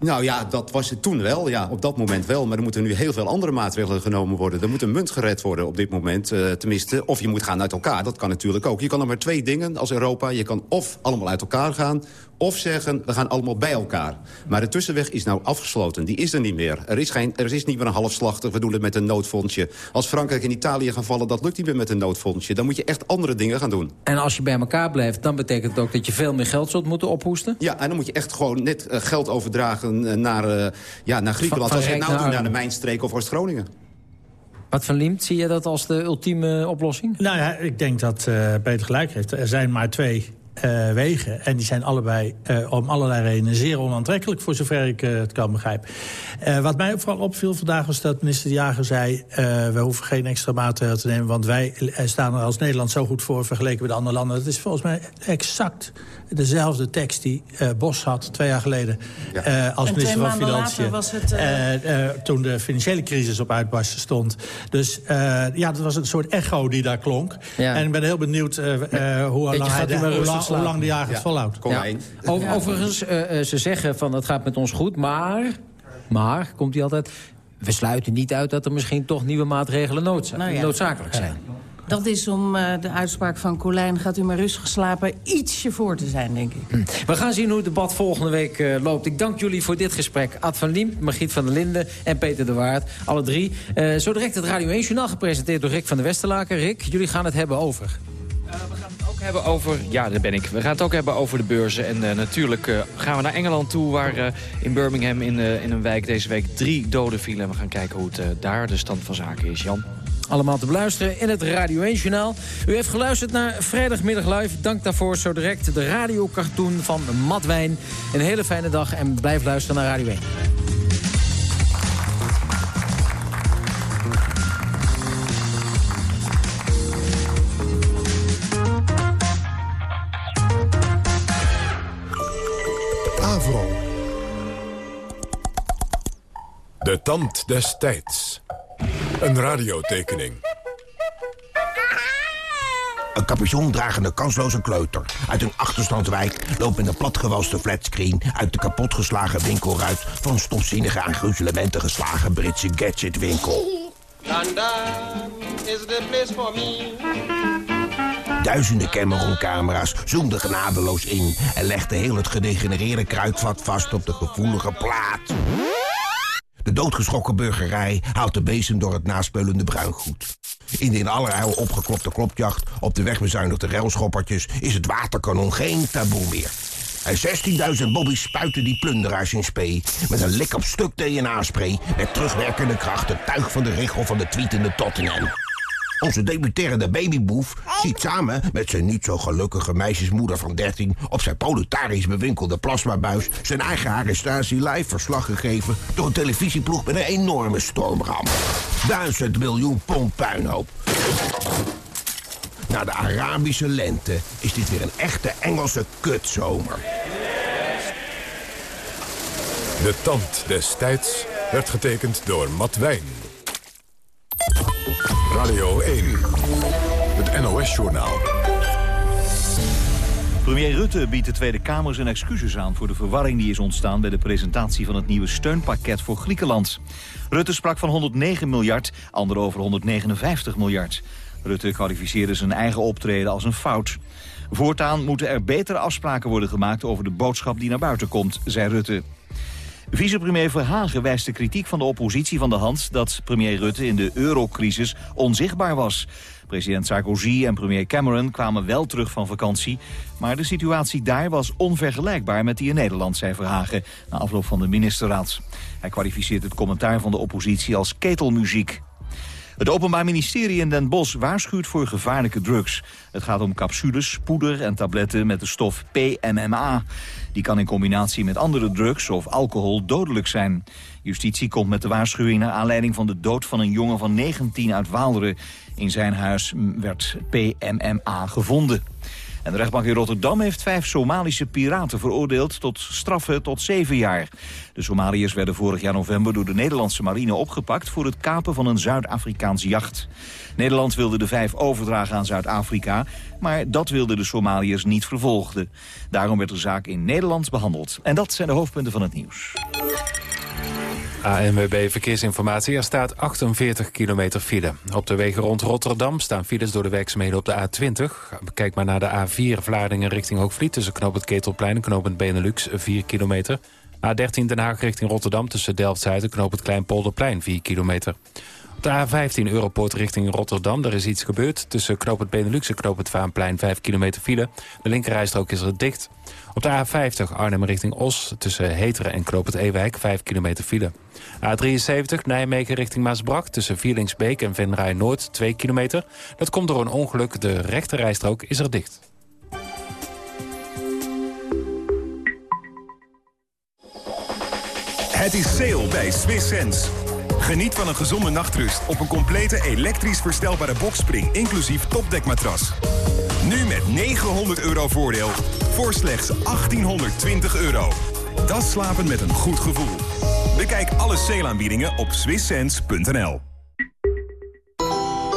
Nou ja, dat was het toen wel. Ja, op dat moment wel. Maar er moeten nu heel veel andere maatregelen genomen worden. Er moet een munt gered worden op dit moment, tenminste. Of je moet gaan uit elkaar. Dat kan natuurlijk ook. Je kan er maar twee dingen als Europa. Je kan of allemaal uit elkaar gaan... of zeggen, we gaan allemaal bij elkaar. Maar de tussenweg is nou afgesloten. Die is er niet meer. Er is, geen, er is niet meer een halfslachtig, we doen het met een noodfondsje. Als Frankrijk en Italië gaan vallen, dat lukt niet meer met een noodfondsje. Dan moet je echt andere dingen gaan doen. En als je bij elkaar blijft, dan betekent het ook... dat je veel meer geld zult moeten ophoesten? Ja, en dan moet je echt gewoon net eh, geld overdragen eh, naar, eh, ja, naar Griekenland. Van- van Zoals je nou naar doet naar de. Mijnstreek of Oost-Groningen. Wat van Liemt, zie je dat als de ultieme oplossing? Nou ja, ik denk dat eh Peter gelijk heeft. Er zijn maar twee eh, wegen. En die zijn allebei eh, om allerlei redenen zeer onaantrekkelijk... voor zover ik eh, het kan begrijpen. Wat mij vooral opviel vandaag was dat minister De Jager zei... we hoeven geen extra maatregelen te nemen... want wij staan er als Nederland zo goed voor vergeleken met de andere landen. Dat is volgens mij exact dezelfde tekst die eh, Bos had twee jaar geleden... eh, als En minister van Financiën. was het, eh, toen de financiële crisis op uitbarsten stond. Dus eh, ja, dat was een soort echo die daar klonk. Ja. En ik ben heel benieuwd eh, eh, hoe, lang hij gaat de- hoe, lang, hoe lang de jager het volhoudt. Ja. Over, overigens, eh, eh, ze zeggen van het gaat met ons goed, maar... Maar, komt hij altijd... We sluiten niet uit dat er misschien toch nieuwe maatregelen noodza- Nou ja. noodzakelijk zijn. Dat is om eh, de uitspraak van Colijn, gaat u maar rustig slapen, ietsje voor te zijn, denk ik. Hm. We gaan zien hoe het debat volgende week eh, loopt. Ik dank jullie voor dit gesprek. Ad van Liem, Margriet van der Linden en Peter de Waard. Alle drie. Eh, zo direct het Radio 1-journaal gepresenteerd door Rick van der Westerlaken. Rick, jullie gaan het hebben over... ook hebben over... Ja, daar ben ik. We gaan het ook hebben over de beurzen. En eh, natuurlijk eh, gaan we naar Engeland toe... waar eh, in Birmingham in, eh, in een wijk deze week drie doden vielen. En we gaan kijken hoe het daar de stand van zaken is. Jan? Allemaal te beluisteren in het Radio 1-journaal. U heeft geluisterd naar Vrijdagmiddag Live. Dank daarvoor zo direct de radiocartoon van Matt Wijn. Een hele fijne dag en blijf luisteren naar Radio 1. Avro. De tand des tijds. Een radiotekening. Een capuchondragende kansloze kleuter uit een achterstandswijk loopt met een platgewaste flatscreen uit de kapotgeslagen winkelruit van stofzinnige aan gruzelementen geslagen Britse gadgetwinkel. London is the place for me. Duizenden Cameron-camera's zoomden genadeloos in en legden heel het gedegenereerde kruidvat vast op de gevoelige plaat. De doodgeschrokken burgerij haalt de bezem door het naspeulende bruingoed. In de in allerijl opgeklopte klopjacht op de wegbezuinigde railschoppertjes... is het waterkanon geen taboe meer. En 16.000 bobby's spuiten die plunderaars in spee... met een lik op stuk DNA-spray... met terugwerkende kracht het tuig van de richel van de tweetende Tottenham. Onze debuterende babyboef ziet samen met zijn niet zo gelukkige meisjesmoeder van 13... op zijn proletarisch bewinkelde plasmabuis... zijn eigen arrestatie live verslag gegeven... door een televisieploeg met een enorme stormram. Duizend miljoen pond puinhoop. Na de Arabische lente is dit weer een echte Engelse kutzomer. De tand des tijds werd getekend door Matt Wijn. Radio 1, het NOS-journaal. Premier Rutte biedt de Tweede Kamer zijn excuses aan... voor de verwarring die is ontstaan bij de presentatie van het nieuwe steunpakket voor Griekenland. Rutte sprak van 109 miljard, anderen over 159 miljard. Rutte kwalificeerde zijn eigen optreden als een fout. Voortaan moeten er betere afspraken worden gemaakt over de boodschap die naar buiten komt, zei Rutte. Vicepremier Verhagen wijst de kritiek van de oppositie van de hand... dat premier Rutte in de eurocrisis onzichtbaar was. President Sarkozy en premier Cameron kwamen wel terug van vakantie... maar de situatie daar was onvergelijkbaar met die in Nederland, zei Verhagen... na afloop van de ministerraad. Hij kwalificeert het commentaar van de oppositie als ketelmuziek. Het Openbaar Ministerie in Den Bosch waarschuwt voor gevaarlijke drugs. Het gaat om capsules, poeder en tabletten met de stof PMMA. Die kan in combinatie met andere drugs of alcohol dodelijk zijn. Justitie komt met de waarschuwing naar aanleiding van de dood van een jongen van 19 uit Waalre. In zijn huis werd PMMA gevonden. En de rechtbank in Rotterdam heeft vijf Somalische piraten veroordeeld tot straffen tot zeven jaar. De Somaliërs werden vorig jaar november door de Nederlandse marine opgepakt voor het kapen van een Zuid-Afrikaans jacht. Nederland wilde de vijf overdragen aan Zuid-Afrika, maar dat wilden de Somaliërs niet vervolgden. Daarom werd de zaak in Nederland behandeld. En dat zijn de hoofdpunten van het nieuws. ANWB Verkeersinformatie. Er staat 48 kilometer file. Op de wegen rond Rotterdam staan files door de werkzaamheden op de A20. Kijk maar naar de A4 Vlaardingen richting Hoogvliet... tussen knooppunt Ketelplein en knooppunt Benelux, 4 kilometer. A13 Den Haag richting Rotterdam tussen Delft-Zuid en knooppunt Kleinpolderplein, 4 kilometer. Op de A15 Europoort richting Rotterdam, daar is iets gebeurd. Tussen knooppunt Benelux en knooppunt Vaanplein, 5 kilometer file. De linkerrijstrook is er dicht. Op de A50 Arnhem richting Os tussen Heteren en knooppunt Ewijk, 5 kilometer file. A73 Nijmegen richting Maasbrak tussen Vierlingsbeek en Venray Noord 2 kilometer. Dat komt door een ongeluk. De rechterrijstrook is er dicht. Het is sale bij Swiss Sense. Geniet van een gezonde nachtrust op een complete elektrisch verstelbare boxspring... inclusief topdekmatras. Nu met 900 euro voordeel voor slechts 1820 euro. Dat slapen met een goed gevoel. Bekijk alle sale-aanbiedingen op swisssense.nl.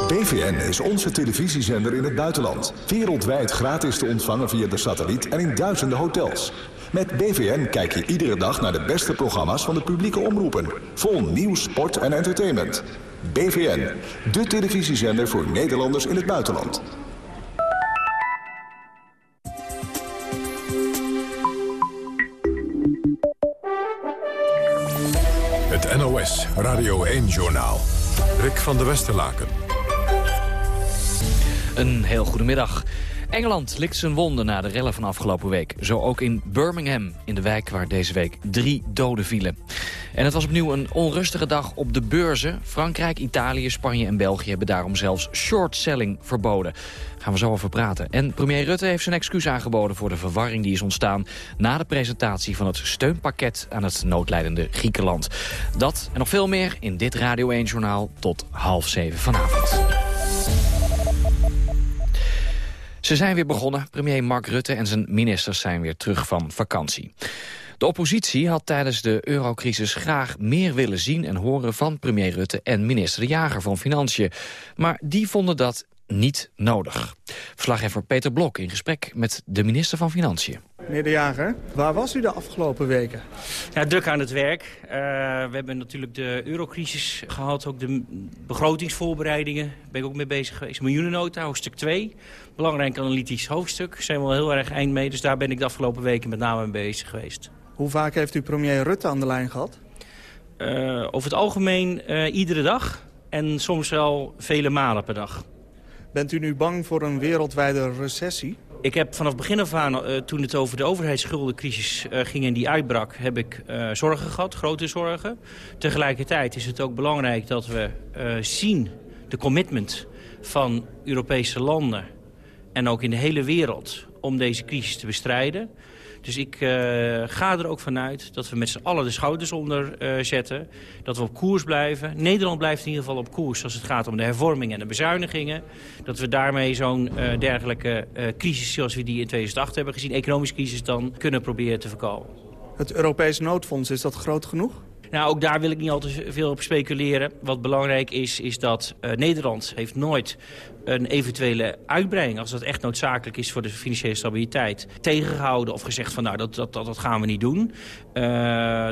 BVN is onze televisiezender in het buitenland. Wereldwijd gratis te ontvangen via de satelliet en in duizenden hotels. Met BVN kijk je iedere dag naar de beste programma's van de publieke omroepen. Vol nieuws, sport en entertainment. BVN, de televisiezender voor Nederlanders in het buitenland. Het NOS Radio 1-journaal. Rick van der Westerlaken. Een heel goedemiddag. Engeland likt zijn wonden na de rellen van afgelopen week. Zo ook in Birmingham, in de wijk waar deze week drie doden vielen. En het was opnieuw een onrustige dag op de beurzen. Frankrijk, Italië, Spanje en België hebben daarom zelfs short-selling verboden. Gaan we zo over praten. En premier Rutte heeft zijn excuus aangeboden voor de verwarring die is ontstaan... na de presentatie van het steunpakket aan het noodlijdende Griekenland. Dat en nog veel meer in dit Radio 1-journaal tot half zeven vanavond. Ze zijn weer begonnen. Premier Mark Rutte en zijn ministers zijn weer terug van vakantie. De oppositie had tijdens de eurocrisis graag meer willen zien en horen van premier Rutte en minister De Jager van Financiën. Maar die vonden dat niet nodig. Verslaggever Peter Blok in gesprek met de minister van Financiën. Meneer De Jager, waar was u de afgelopen weken? Ja, druk aan het werk. Uh, we hebben natuurlijk de eurocrisis gehad, ook de begrotingsvoorbereidingen. Daar ben ik ook mee bezig geweest. Miljoenennota, hoofdstuk 2. Belangrijk analytisch hoofdstuk. Daar zijn we al heel erg eind mee, dus daar ben ik de afgelopen weken met name mee bezig geweest. Hoe vaak heeft u premier Rutte aan de lijn gehad? Eh, over het algemeen eh, iedere dag en soms wel vele malen per dag. Bent u nu bang voor een wereldwijde recessie? Ik heb vanaf begin af aan, eh, toen het over de overheidsschuldencrisis eh, ging en die uitbrak, heb ik eh, zorgen gehad, grote zorgen. Tegelijkertijd is het ook belangrijk dat we zien de commitment van Europese landen en ook in de hele wereld om deze crisis te bestrijden. Dus ik eh, ga er ook vanuit dat we met z'n allen de schouders onder eh, zetten. Dat we op koers blijven. Nederland blijft in ieder geval op koers als het gaat om de hervormingen en de bezuinigingen. Dat we daarmee zo'n eh, dergelijke crisis zoals we die in 2008 hebben gezien, economische crisis dan, kunnen proberen te voorkomen. Het Europees noodfonds, is dat groot genoeg? Nou, ook daar wil ik niet al te veel op speculeren. Wat belangrijk is, is dat Nederland heeft nooit een eventuele uitbreiding... als dat echt noodzakelijk is voor de financiële stabiliteit... tegengehouden of gezegd van nou, dat, dat, dat, dat gaan we niet doen. Eh,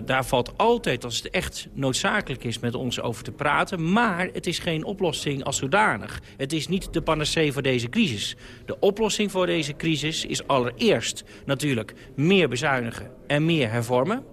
daar valt altijd, als het echt noodzakelijk is, met ons over te praten. Maar het is geen oplossing als zodanig. Het is niet de panacee voor deze crisis. De oplossing voor deze crisis is allereerst natuurlijk meer bezuinigen en meer hervormen.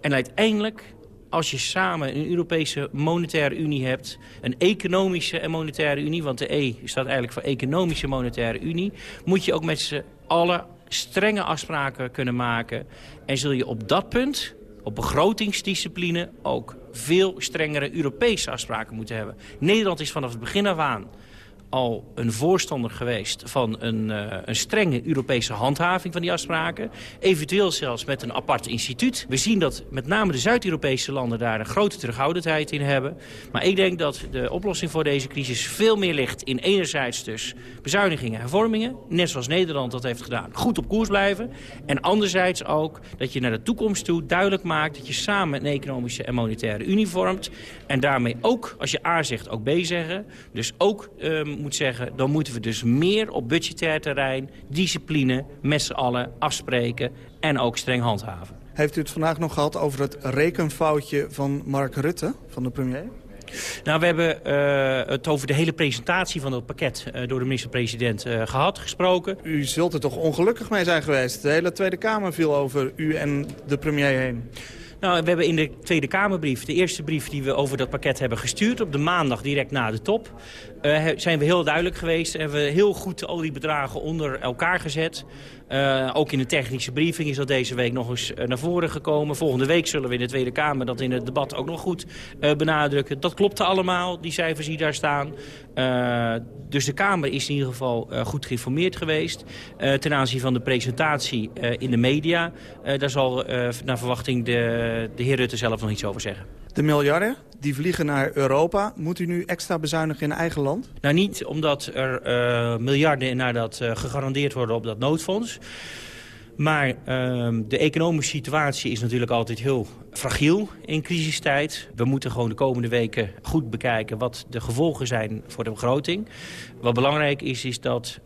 En uiteindelijk als je samen een Europese monetaire unie hebt... een economische en monetaire unie, want de E staat eigenlijk voor economische monetaire unie... moet je ook met z'n allen strenge afspraken kunnen maken. En zul je op dat punt, op begrotingsdiscipline... ook veel strengere Europese afspraken moeten hebben. Nederland is vanaf het begin af aan al een voorstander geweest van een, uh, een strenge Europese handhaving van die afspraken. Eventueel zelfs met een apart instituut. We zien dat met name de Zuid-Europese landen daar een grote terughoudendheid in hebben. Maar ik denk dat de oplossing voor deze crisis veel meer ligt in enerzijds dus bezuinigingen en hervormingen. Net zoals Nederland dat heeft gedaan. Goed op koers blijven. En anderzijds ook dat je naar de toekomst toe duidelijk maakt dat je samen een economische en monetaire unie vormt. En daarmee ook, als je A zegt, ook B zeggen. Dus ook um, moet zeggen, dan moeten we dus meer op budgetair terrein, discipline, met z'n allen afspreken en ook streng handhaven. Heeft u het vandaag nog gehad over het rekenfoutje van Mark Rutte, van de premier? Nou, we hebben uh, het over de hele presentatie van dat pakket uh, door de minister-president uh, gehad, gesproken. U zult er toch ongelukkig mee zijn geweest? De hele Tweede Kamer viel over u en de premier heen. Nou, we hebben in de Tweede Kamerbrief, de eerste brief die we over dat pakket hebben gestuurd... op de maandag direct na de top, uh, zijn we heel duidelijk geweest. Hebben we heel goed al die bedragen onder elkaar gezet. Uh, ook in de technische briefing is dat deze week nog eens uh, naar voren gekomen. Volgende week zullen we in de Tweede Kamer dat in het debat ook nog goed benadrukken. Dat klopte allemaal, die cijfers die daar staan. dus de Kamer is in ieder geval goed geïnformeerd geweest. ten aanzien van de presentatie in de media. daar zal naar verwachting de, de heer Rutte zelf nog iets over zeggen. De miljarden die vliegen naar Europa. Moet u nu extra bezuinigen in eigen land? Nou, niet omdat er uh, miljarden naar dat, uh, gegarandeerd worden op dat noodfonds. Maar uh, de economische situatie is natuurlijk altijd heel fragiel in crisistijd. We moeten gewoon de komende weken goed bekijken wat de gevolgen zijn voor de begroting. Wat belangrijk is, is dat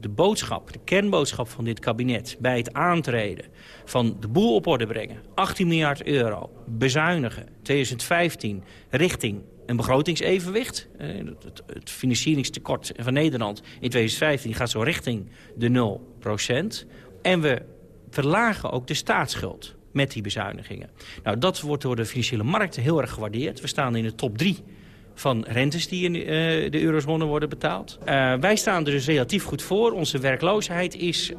de boodschap, de kernboodschap van dit kabinet... bij het aantreden van de boel op orde brengen. 18 miljard euro, bezuinigen, 2015, richting een begrotingsevenwicht. Het, het financieringstekort van Nederland in 2015 gaat zo richting de 0% En we verlagen ook de staatsschuld met die bezuinigingen. Nou, dat wordt door de financiële markten heel erg gewaardeerd. We staan in de top 3 van rentes die in uh, de eurozone worden betaald. Uh, wij staan er dus relatief goed voor. Onze werkloosheid is uh,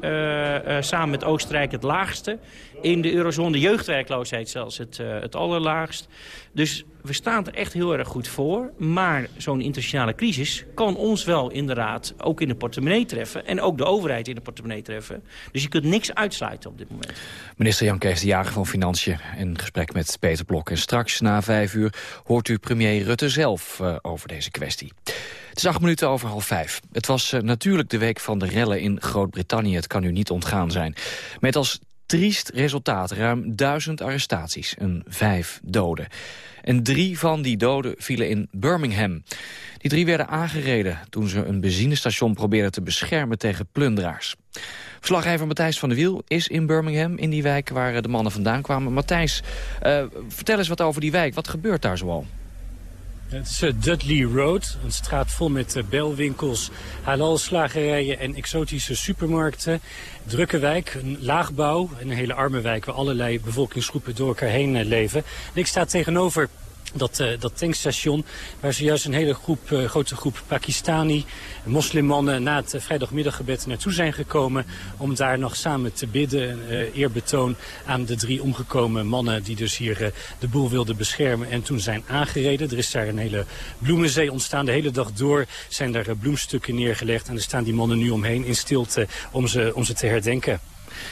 samen met Oostenrijk het laagste in de eurozone. De jeugdwerkloosheid zelfs het, het allerlaagst. Dus we staan er echt heel erg goed voor. Maar zo'n internationale crisis kan ons wel inderdaad ook in de portemonnee treffen. En ook de overheid in de portemonnee treffen. Dus je kunt niks uitsluiten op dit moment. Minister Jan Kees de Jager van Financiën in gesprek met Peter Blok. En straks na vijf uur hoort u premier Rutte zelf uh, over deze kwestie. Het is acht minuten over half vijf. Het was uh, natuurlijk de week van de rellen in Groot-Brittannië. Het kan u niet ontgaan zijn. Met als triest resultaat ruim duizend arrestaties en vijf doden. En drie van die doden vielen in Birmingham. Die drie werden aangereden toen ze een benzinestation probeerden te beschermen tegen plunderaars. Verslaggever Matthijs van der Wiel is in Birmingham, in die wijk waar de mannen vandaan kwamen. Matthijs, uh, vertel eens wat over die wijk. Wat gebeurt daar zoal? Het is Dudley Road, een straat vol met belwinkels, halal-slagerijen en exotische supermarkten. Drukke wijk, een laagbouw en een hele arme wijk waar allerlei bevolkingsgroepen door elkaar heen leven. En ik sta tegenover dat, eh, dat tankstation waar zojuist een hele groep, eh, grote groep Pakistani moslimmannen na het eh, vrijdagmiddaggebed naartoe zijn gekomen om daar nog samen te bidden. eerbetoon aan de drie omgekomen mannen die dus hier de boel wilden beschermen en toen zijn aangereden. Er is daar een hele bloemenzee ontstaan. De hele dag door zijn daar bloemstukken neergelegd en er staan die mannen nu omheen in stilte om ze, om ze te herdenken.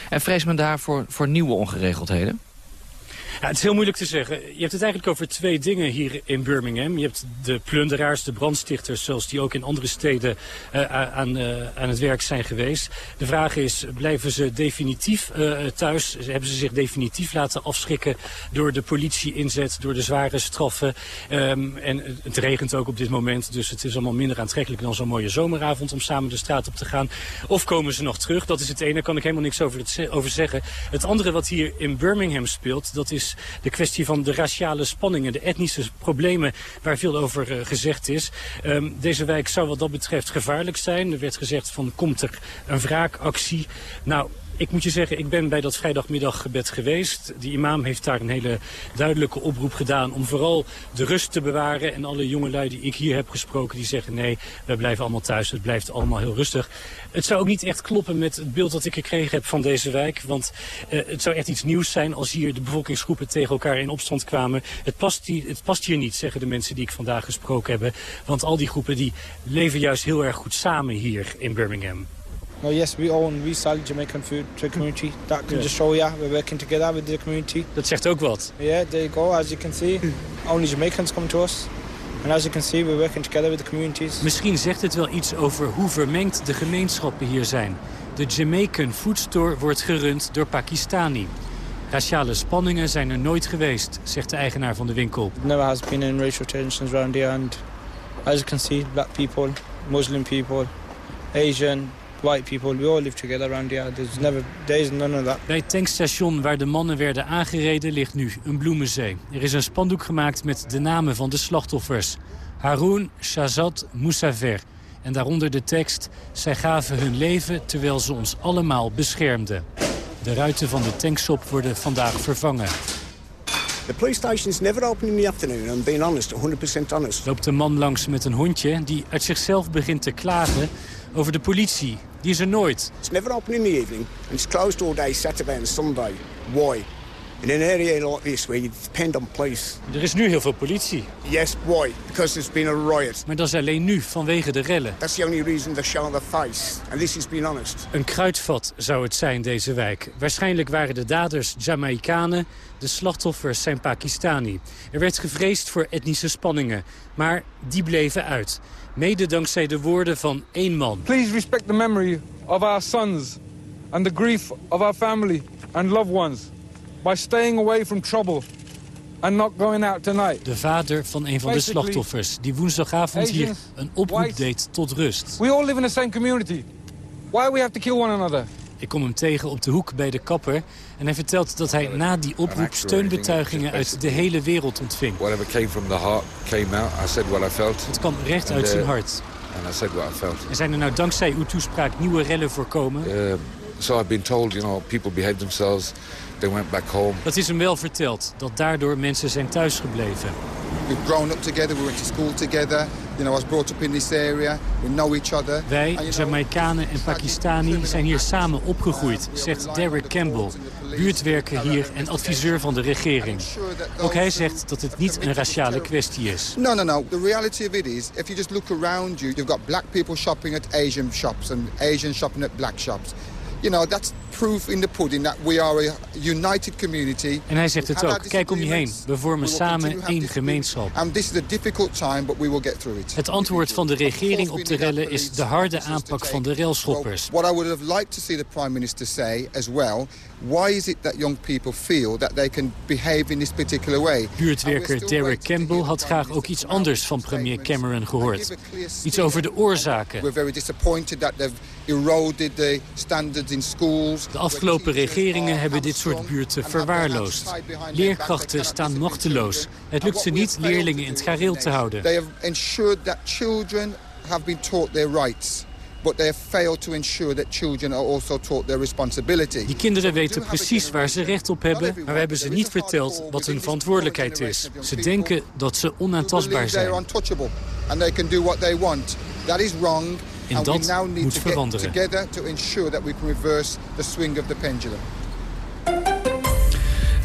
En vreest men daar voor nieuwe ongeregeldheden? Ja, het is heel moeilijk te zeggen. Je hebt het eigenlijk over twee dingen hier in Birmingham. Je hebt de plunderaars, de brandstichters, zoals die ook in andere steden uh, aan, uh, aan het werk zijn geweest. De vraag is, blijven ze definitief uh, thuis? Hebben ze zich definitief laten afschrikken door de politie-inzet, door de zware straffen? Um, en het regent ook op dit moment, dus het is allemaal minder aantrekkelijk dan zo'n mooie zomeravond om samen de straat op te gaan. Of komen ze nog terug? Dat is het ene, daar kan ik helemaal niks over, over zeggen. Het andere wat hier in Birmingham speelt, dat is de kwestie van de raciale spanningen, de etnische problemen waar veel over uh, gezegd is. Um, deze wijk zou wat dat betreft gevaarlijk zijn. Er werd gezegd van komt er een wraakactie. Nou, ik moet je zeggen, ik ben bij dat vrijdagmiddaggebed geweest. Die imam heeft daar een hele duidelijke oproep gedaan om vooral de rust te bewaren. En alle jongelui die ik hier heb gesproken, die zeggen nee, we blijven allemaal thuis. Het blijft allemaal heel rustig. Het zou ook niet echt kloppen met het beeld dat ik gekregen heb van deze wijk. Want uh, het zou echt iets nieuws zijn als hier de bevolkingsgroepen tegen elkaar in opstand kwamen. Het past, hier, het past hier niet, zeggen de mensen die ik vandaag gesproken heb. Want al die groepen die leven juist heel erg goed samen hier in Birmingham. No, yes, we own, we sell Jamaican food to the community. That can Yeah. just show you we're working together with the community. Dat zegt ook wat. Yeah, there you go. As you can see, only Jamaicans come to us. And as you can see, we're working together with the communities. Misschien zegt het wel iets over hoe vermengd de gemeenschappen hier zijn. De Jamaican Food Store wordt gerund door Pakistani. Raciale spanningen zijn er nooit geweest, zegt de eigenaar van de winkel. Never has been any racial tensions around here. And as you can see, black people, Muslim people, Asian, white people, we all live together around here. There's never, there is none of that. Bij het tankstation waar de mannen werden aangereden ligt nu een bloemenzee. Er is een spandoek gemaakt met de namen van de slachtoffers. Haroun Shazad Moussaver. En daaronder de tekst... Zij gaven hun leven terwijl ze ons allemaal beschermden. De ruiten van de tankshop worden vandaag vervangen. The police station is never open in the afternoon. I'm being honest, 100% honest. loopt een man langs met een hondje die uit zichzelf begint te klagen over de politie. Die is er nooit. It's never open in the evening, and it's closed all day Saturday and Sunday. Why? In an area like this where you depend on police. Er is nu heel veel politie. Yes, why? Because there's been a riot. Maar dat is alleen nu, vanwege de rellen. That's the only reason they show their face. And this is being honest. Een kruidvat zou het zijn, deze wijk. Waarschijnlijk waren de daders Jamaicanen, de slachtoffers zijn Pakistani. Er werd gevreesd voor etnische spanningen, maar die bleven uit. Mede dankzij de woorden van één man. Please respect the memory of our sons and the grief of our family and loved ones by staying away from trouble and not going out tonight. De vader van een van de slachtoffers, die woensdagavond hier een oproep deed tot rust. We all live in the same community. Why we have to kill one another? Ik kom hem tegen op de hoek bij de kapper. En hij vertelt dat hij na die oproep steunbetuigingen uit de hele wereld ontving. Whatever came from the heart came out. I said what I felt. Het kwam recht uit uh, zijn hart. And I said what I felt. En zijn er nou dankzij uw toespraak nieuwe rellen voorkomen? Um, so I've been told, you know, people behaved themselves. They went back home. Dat is hem wel verteld, dat daardoor mensen zijn thuisgebleven. We've grown up together, we went to school together. You know, I was brought up in this area. We know each other. Wij, Jamaicanen en Pakistani, zijn hier samen opgegroeid, zegt Derek Campbell, buurtwerker hier en adviseur van de regering. Ook hij zegt dat het niet een raciale kwestie is. No, no, no. The reality of it is, if you just look around you, you've got black people shopping at Asian shops and Asian shopping at black shops. You know, that's proof in the pudding that we are a united community. En hij zegt het ook, kijk om je heen, we vormen samen één gemeenschap. And this is a difficult time, but we will get through it. Het antwoord van de regering op de rellen is de harde aanpak van de railschoppers. What I would have liked to see the Prime Minister say as well, why is it that young people feel that they can behave in this particular way? Buurtwerker Derek Campbell had graag ook iets anders van premier Cameron gehoord. Iets over de oorzaken. We're very disappointed that they've eroded the standards in schools. De afgelopen regeringen hebben dit soort buurten verwaarloosd. Leerkrachten staan machteloos. Het lukt ze niet leerlingen in het gareel te houden. They have ensured that children have been taught their rights. but they have failed to ensure that children are also taught their responsibility. Die kinderen weten precies waar ze recht op hebben, maar we hebben ze niet verteld wat hun verantwoordelijkheid is. Ze denken dat ze onaantastbaar zijn. untouchable and they can do what they want. That is wrong. En dat moet veranderen. get together to ensure that we can reverse the swing of the pendulum.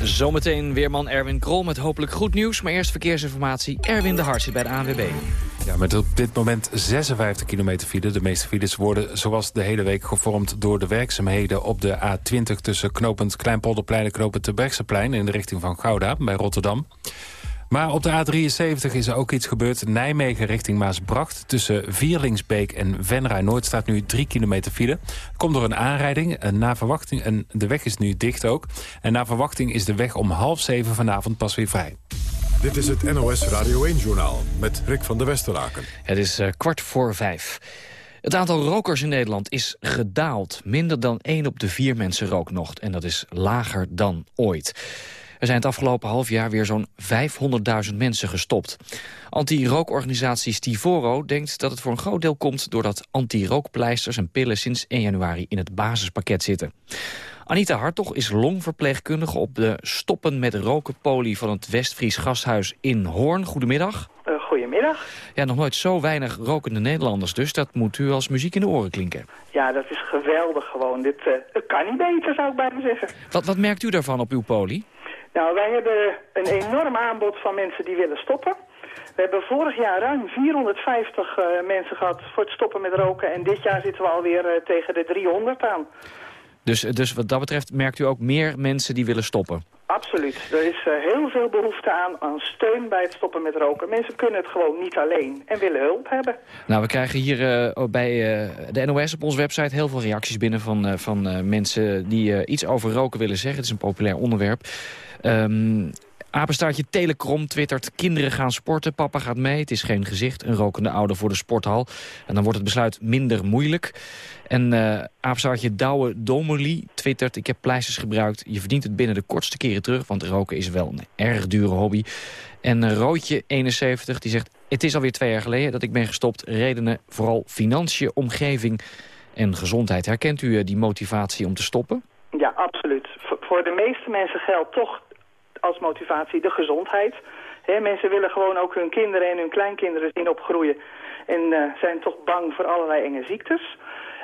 Zometeen weerman Erwin Krol met hopelijk goed nieuws. Maar eerst verkeersinformatie. Erwin de Hart zit bij de ANWB. Ja, met op dit moment 56 kilometer file. De meeste files worden zoals de hele week gevormd door de werkzaamheden op de A20 tussen knopend Kleinpolderplein en knopend Terbrechtseplein in de richting van Gouda bij Rotterdam. Maar op de A73 is er ook iets gebeurd. Nijmegen richting Maasbracht. Tussen Vierlingsbeek en Venray Noord staat nu 3 kilometer file. Komt door een aanrijding. En na verwachting, en de weg is nu dicht ook. En na verwachting is de weg om half zeven vanavond pas weer vrij. Dit is het NOS Radio 1-journaal met Rick van der Westeraken. Het is eh, kwart voor vijf. Het aantal rokers in Nederland is gedaald. Minder dan één op de vier mensen rookt nog. En dat is lager dan ooit. Er zijn het afgelopen half jaar weer zo'n 500.000 mensen gestopt. Anti-rookorganisatie Stivoro denkt dat het voor een groot deel komt... doordat anti-rookpleisters en pillen sinds 1 januari in het basispakket zitten. Anita Hartog is longverpleegkundige op de Stoppen met Rokenpolie... van het Westfries Gasthuis in Hoorn. Goedemiddag. Uh, goedemiddag. Ja, nog nooit zo weinig rokende Nederlanders dus. Dat moet u als muziek in de oren klinken. Ja, dat is geweldig gewoon. Dit uh, het kan niet beter, zou ik bijna zeggen. Wat, wat merkt u daarvan op uw poli? Nou, wij hebben een enorm aanbod van mensen die willen stoppen. We hebben vorig jaar ruim 450 uh, mensen gehad voor het stoppen met roken. En dit jaar zitten we alweer uh, tegen de 300 aan. Dus, dus wat dat betreft merkt u ook meer mensen die willen stoppen? Absoluut. Er is uh, heel veel behoefte aan, aan steun bij het stoppen met roken. Mensen kunnen het gewoon niet alleen en willen hulp hebben. Nou, we krijgen hier uh, bij uh, de NOS op onze website heel veel reacties binnen van, van mensen die iets over roken willen zeggen. Het is een populair onderwerp. Um, Apenstaartje Telecrom twittert... kinderen gaan sporten, papa gaat mee. Het is geen gezicht, een rokende ouder voor de sporthal. En dan wordt het besluit minder moeilijk. En uh, Douwe Domoli twittert... ik heb pleisters gebruikt, je verdient het binnen de kortste keren terug... want roken is wel een erg dure hobby. En uh, Roodje71 die zegt... het is alweer twee jaar geleden dat ik ben gestopt. Redenen vooral financiën, omgeving en gezondheid. Herkent u uh, die motivatie om te stoppen? Ja, absoluut. Voor de meeste mensen geldt toch als motivatie de gezondheid. He, mensen willen gewoon ook hun kinderen en hun kleinkinderen zien opgroeien. En uh, zijn toch bang voor allerlei enge ziektes.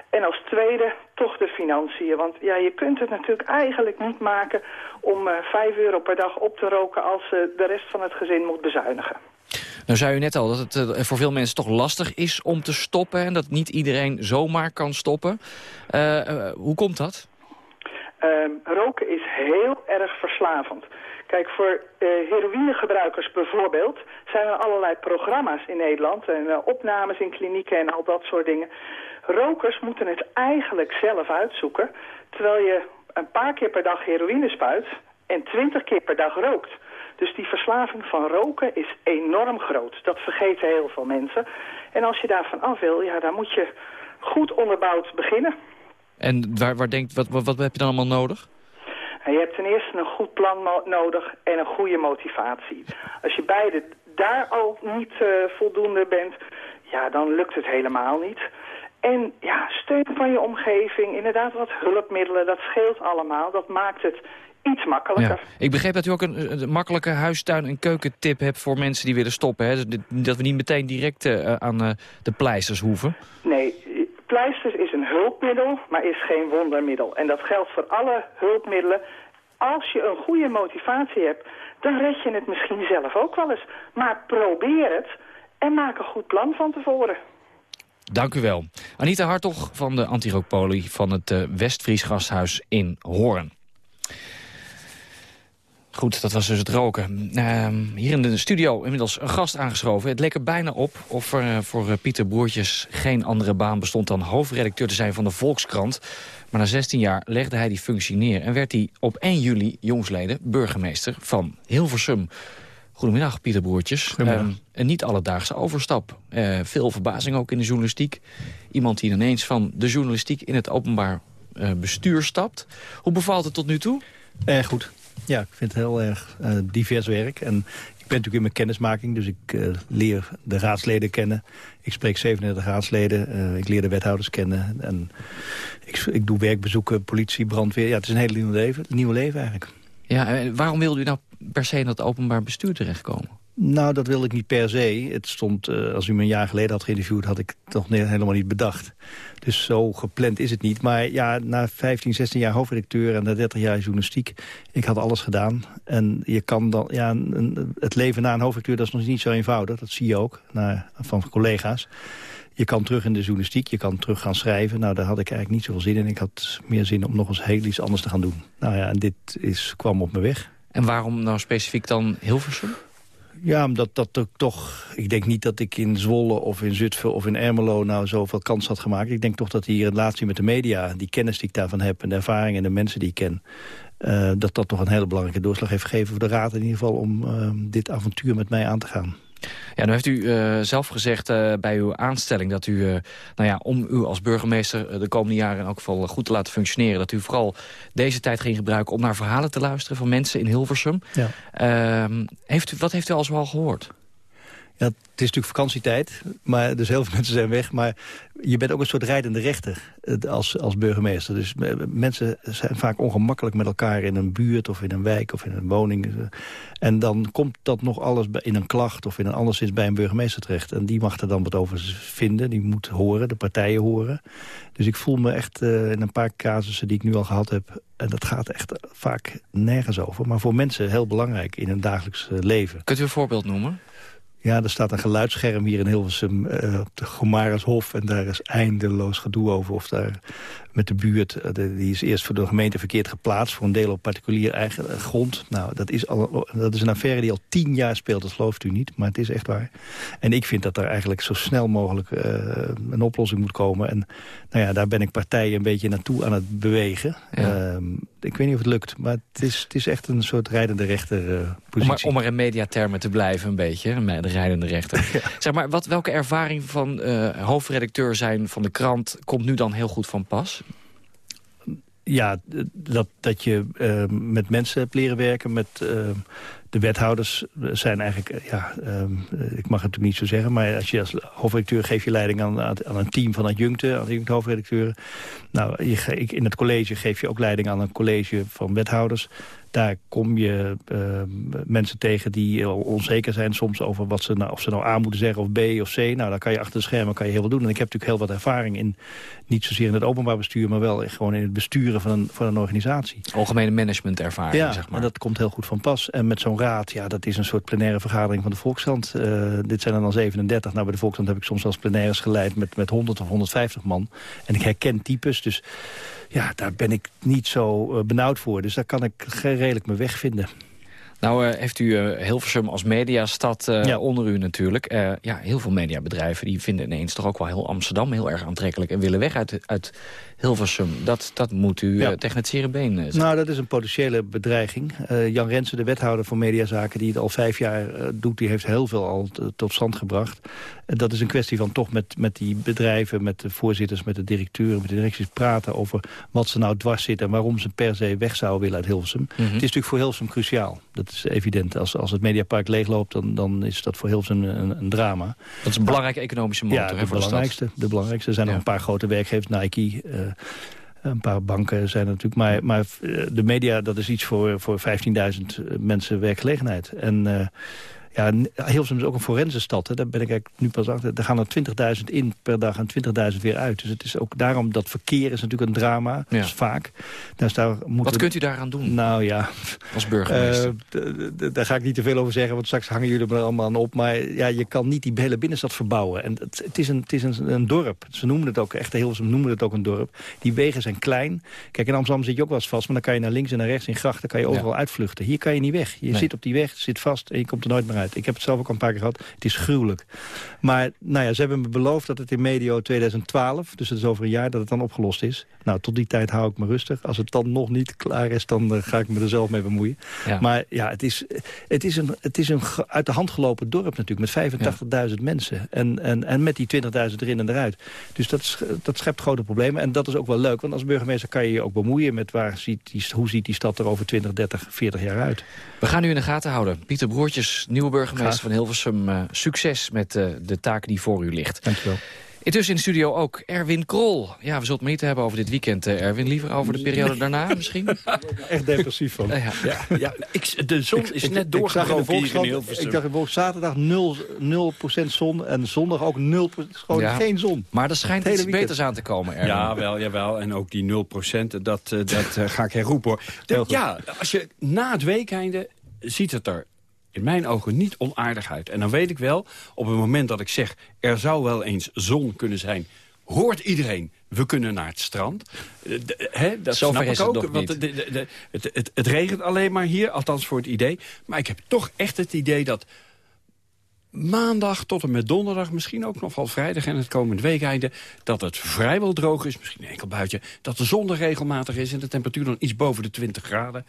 En als tweede toch de financiën. Want ja, je kunt het natuurlijk eigenlijk niet maken om uh, 5 euro per dag op te roken als uh, de rest van het gezin moet bezuinigen. Nou zei u net al dat het uh, voor veel mensen toch lastig is om te stoppen... en dat niet iedereen zomaar kan stoppen. Hoe komt dat? Ehm, roken is heel erg verslavend. Kijk, voor uh, heroïnegebruikers bijvoorbeeld zijn er allerlei programma's in Nederland... en uh, opnames in klinieken en al dat soort dingen. Rokers moeten het eigenlijk zelf uitzoeken... terwijl je een paar keer per dag heroïne spuit en twintig keer per dag rookt. Dus die verslaving van roken is enorm groot. Dat vergeten heel veel mensen. En als je daarvan af wil, ja, dan moet je goed onderbouwd beginnen. En waar, waar denkt, wat, wat heb je dan allemaal nodig? En je hebt ten eerste een goed plan nodig en een goede motivatie. Als je beide daar al niet uh, voldoende bent, ja, dan lukt het helemaal niet. En ja, steun van je omgeving, inderdaad wat hulpmiddelen, dat scheelt allemaal. Dat maakt het iets makkelijker. Ja. Ik begreep dat u ook een, een, makkelijke huistuin- en keukentip hebt voor mensen die willen stoppen. Hè? Dat we niet meteen direct uh, aan uh, de pleisters hoeven. Nee, pleisters is een hulpmiddel, maar is geen wondermiddel. En dat geldt voor alle hulpmiddelen. Als je een goede motivatie hebt, dan red je het misschien zelf ook wel eens. Maar probeer het en maak een goed plan van tevoren. Dank u wel. Anita Hartog van de Antirookpolie van het uh, Westfries Gasthuis in Hoorn. Goed, dat was dus het roken. Uh, hier in de studio inmiddels een gast aangeschoven. Het leek er bijna op of er uh, voor uh, Pieter Broertjes geen andere baan bestond... dan hoofdredacteur te zijn van de Volkskrant. Maar na 16 jaar legde hij die functie neer... en werd hij op 1 juli jongsleden burgemeester van Hilversum. Goedemiddag, Pieter Broertjes. Goedemiddag. Uh, een niet alledaagse overstap. Uh, veel verbazing ook in de journalistiek. Iemand die ineens van de journalistiek in het openbaar uh, bestuur stapt. Hoe bevalt het tot nu toe? Goed. Ja, ik vind het heel erg uh, divers werk. En ik natuurlijk in mijn kennismaking, dus ik eh, leer de raadsleden kennen. Ik spreek 37 raadsleden, eh, ik leer de wethouders kennen. En ik, ik doe werkbezoeken, politie, brandweer. Ja, het is een hele nieuw leven, nieuw leven eigenlijk. Ja, en waarom wilde u nou per se in dat openbaar bestuur terechtkomen? Nou, dat wilde ik niet per se. Het stond, eh, als u me een jaar geleden had geïnterviewd... had ik het toch ne- helemaal niet bedacht. Dus zo gepland is het niet. Maar ja, na 15, 16 jaar hoofdredacteur en na 30 jaar journalistiek... ik had alles gedaan. En je kan dan... Ja, het leven na een hoofdredacteur, dat is nog niet zo eenvoudig. Dat zie je ook naar, van collega's. Je kan terug in de journalistiek, je kan terug gaan schrijven. Nou, daar had ik eigenlijk niet zoveel zin in. Ik had meer zin om nog eens heel iets anders te gaan doen. Nou ja, en dit is, kwam op me weg. En waarom nou specifiek dan Hilversum? Ja, omdat dat ook toch... Ik denk niet dat ik in Zwolle of in Zutphen of in Ermelo nou zoveel kans had gemaakt. Ik denk toch dat in relatie met de media, die kennis die ik daarvan heb... en de ervaring en de mensen die ik ken... eh, dat dat toch een hele belangrijke doorslag heeft gegeven voor de Raad... in ieder geval om eh, dit avontuur met mij aan te gaan. Ja, nu heeft u eh, zelf gezegd eh, bij uw aanstelling dat u, eh, nou ja, om u als burgemeester de komende jaren in elk geval goed te laten functioneren, dat u vooral deze tijd ging gebruiken om naar verhalen te luisteren van mensen in Hilversum. Ja. Ehm, heeft u, wat heeft u al zoal gehoord? Het is natuurlijk vakantietijd, maar, dus heel veel mensen zijn weg. Maar je bent ook een soort rijdende rechter als, als burgemeester. Dus eh, mensen zijn vaak ongemakkelijk met elkaar in een buurt of in een wijk of in een woning. En dan komt dat nog alles in een klacht of in een anderszins bij een burgemeester terecht. En die mag er dan wat over vinden, die moet horen, de partijen horen. Dus ik voel me echt eh, in een paar casussen die ik nu al gehad heb... en dat gaat echt vaak nergens over. Maar voor mensen heel belangrijk in hun dagelijks eh, leven. Kunt u een voorbeeld noemen? Ja, er staat een geluidsscherm hier in Hilversum eh, op de Gomarenshof... en daar is eindeloos gedoe over. Of daar met de buurt, eh, de- die is eerst voor de gemeente verkeerd geplaatst... voor een deel op particulier eigen eh, grond. Nou, dat is, al, dat is een affaire die al tien jaar speelt, dat gelooft u niet. Maar het is echt waar. En ik vind dat er eigenlijk zo snel mogelijk een oplossing moet komen. En nou ja, daar ben ik partijen een beetje naartoe aan het bewegen. Ehm, ik weet niet of het lukt, maar het is, het is echt een soort rijdende rechter Om positie. maar, om maar in mediatermen te blijven een beetje, de rijdende rechter. Zeg maar, wat, welke ervaring van eh, hoofdredacteur zijn van de krant komt nu dan heel goed van pas? ja, dat, dat je eh, met mensen hebt leren werken, met eh, de wethouders zijn eigenlijk, ja, ik mag het niet zo zeggen, maar als je als hoofdredacteur geef je leiding aan, aan een team van adjuncten, adjunct hoofdredacteuren. Nou, je, in het college geef je ook leiding aan een college van wethouders. Daar kom je eh, mensen tegen die onzeker zijn soms over wat ze nou, of ze nou A moeten zeggen of B of C. Nou, dan kan je achter de schermen kan je heel veel doen. En ik heb natuurlijk heel wat ervaring in, niet zozeer in het openbaar bestuur, maar wel gewoon in het besturen van een, van een organisatie. Algemene managementervaring, Ja, zeg maar. en dat komt heel goed van pas. En met zo'n raad, ja, dat is een soort plenaire vergadering van de Volkskrant. Eh, dit zijn er dan 37. Nou, bij de Volkskrant heb ik soms eens plenaires geleid met, met 100 of 150 man. En ik herken types, dus ja, daar ben ik niet zo eh, benauwd voor. Dus daar kan ik redelijk mijn weg vinden. Nou eh, heeft u eh, Hilversum als mediastad onder u natuurlijk. Ja, heel veel mediabedrijven die vinden ineens toch ook wel heel Amsterdam heel erg aantrekkelijk... en willen weg uit, uit Hilversum. Dat, dat moet u Ja. eh, tegen het zere been eh, Nou, dat is een potentiële bedreiging. Eh, Jan Rensen, de wethouder van Mediazaken, die het al vijf jaar doet... die heeft heel veel al tot stand gebracht. En dat is een kwestie van toch met, met die bedrijven, met de voorzitters... met de directeuren, met de directies praten over wat ze nou dwars zit... en waarom ze per se weg zouden willen uit Hilversum. Mhm. Het is natuurlijk voor Hilversum cruciaal. Dat is evident. Als, als het Mediapark leegloopt, dan, dan is dat voor Hilversum een, een drama. Dat is een belangrijke economische motor Ja, de voor de stad. belangrijkste. De belangrijkste. Er zijn nog een paar grote werkgevers, Nike... een paar banken zijn er natuurlijk. Maar, maar eh, de media, dat is iets voor, voor 15.000 mensen werkgelegenheid. En ja, Hilversum is ook een forensenstad. Hè. Daar ben ik eigenlijk nu pas achter. Er gaan er 20.000 in per dag en 20.000 weer uit. Dus het is ook daarom dat verkeer is natuurlijk een drama. Ja. Dat is vaak. Dus daar Wat we- kunt u daaraan doen Nou ja. als burgemeester? Eh, daar ga ik niet te veel over zeggen, want straks hangen jullie er allemaal aan op. Maar ja, je kan niet die hele binnenstad verbouwen. En het, het is, een, het is een, een dorp. Ze noemen het ook, echt Hilversum noemen het ook een dorp. Die wegen zijn klein. Kijk, in Amsterdam zit je ook wel eens vast, maar dan kan je naar links en naar rechts in grachten, kan je overal uitvluchten. Hier kan je niet weg. Je Nee. zit op die weg, zit vast en je komt er nooit meer uit. Ik heb het zelf ook al een paar keer gehad. Het is gruwelijk. Maar nou ja, ze hebben me beloofd dat het in medio 2012, dus het is over een jaar, dat het dan opgelost is. Nou, tot die tijd hou ik me rustig. Als het dan nog niet klaar is, dan eh, ga ik me er zelf mee bemoeien. Ja. Maar ja, het is, het is, een, het is een uit de hand gelopen dorp natuurlijk... met 85.000 mensen. En, en, en met die 20.000 erin en eruit. Dus dat, dat schept grote problemen. En dat is ook wel leuk. Want als burgemeester kan je je ook bemoeien... met waar ziet die, hoe ziet die stad er over 20, 30, 40 jaar uit. We gaan u in de gaten houden. Pieter Broertjes, nieuwe burgemeester Graag. van Hilversum, eh, succes met eh, de taak die voor u ligt. Dankjewel. Intussen in de studio ook Erwin Krol. Ja, we zullen het maar niet hebben over dit weekend, eh, Erwin. Liever over de periode daarna misschien? Echt depressief van. Ja, Ja, ja ik, de zon is net Ik doorgebroken hier in Hilversum. Ik dacht in Volks- zaterdag 0, 0% zon en zondag ook 0, gewoon Ja. geen zon. Maar er schijnt iets weekend. beters aan te komen, Erwin. Ja, wel, jawel. En ook die 0%, dat, eh, dat ga ik herroepen. hoor. De- ja, als je na het weekeinde ziet het er in mijn ogen niet onaardig uit. En dan weet ik wel, op het moment dat ik zeg... er zou wel eens zon kunnen zijn... hoort iedereen, we kunnen naar het strand. Eh, de- hè, dat Zover snap ik het ook, nog want de- de- het, het, het regent alleen maar hier, althans voor het idee. Maar ik heb toch echt het idee dat maandag tot en met donderdag, misschien ook nog wel vrijdag en het komend weekeinde, dat het vrijwel droog is, misschien een enkel buitje, dat de zon er regelmatig is en de temperatuur dan iets boven de 20 graden.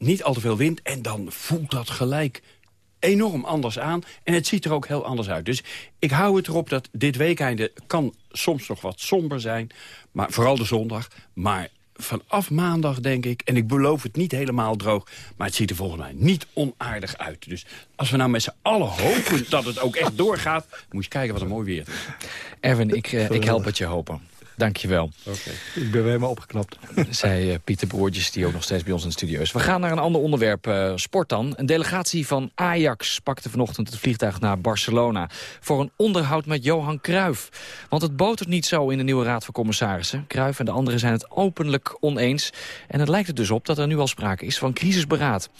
Niet al te veel wind en dan voelt dat gelijk enorm anders aan. En het ziet er ook heel anders uit. Dus ik hou het erop dat dit weekeinde kan soms nog wat somber zijn. Maar vooral de zondag. Maar vanaf maandag denk ik, en ik beloof het niet helemaal droog... maar het ziet er volgens mij niet onaardig uit. Dus als we nou met z'n allen hopen dat het ook echt doorgaat... moet je kijken wat een mooi weer is. Erwin, ik, eh, ik help het je hopen. Dank je wel. Ik ben weer helemaal opgeknapt. Zei eh, Pieter Broertjes, die ook nog steeds bij ons in de studio is. We gaan naar een ander onderwerp, eh, sport dan. Een delegatie van Ajax pakte vanochtend het vliegtuig naar Barcelona... voor een onderhoud met Johan Cruijff. Want het botert niet zo in de nieuwe raad van commissarissen. Cruijff en de anderen zijn het openlijk oneens. En het lijkt er dus op dat er nu al sprake is van crisisberaad.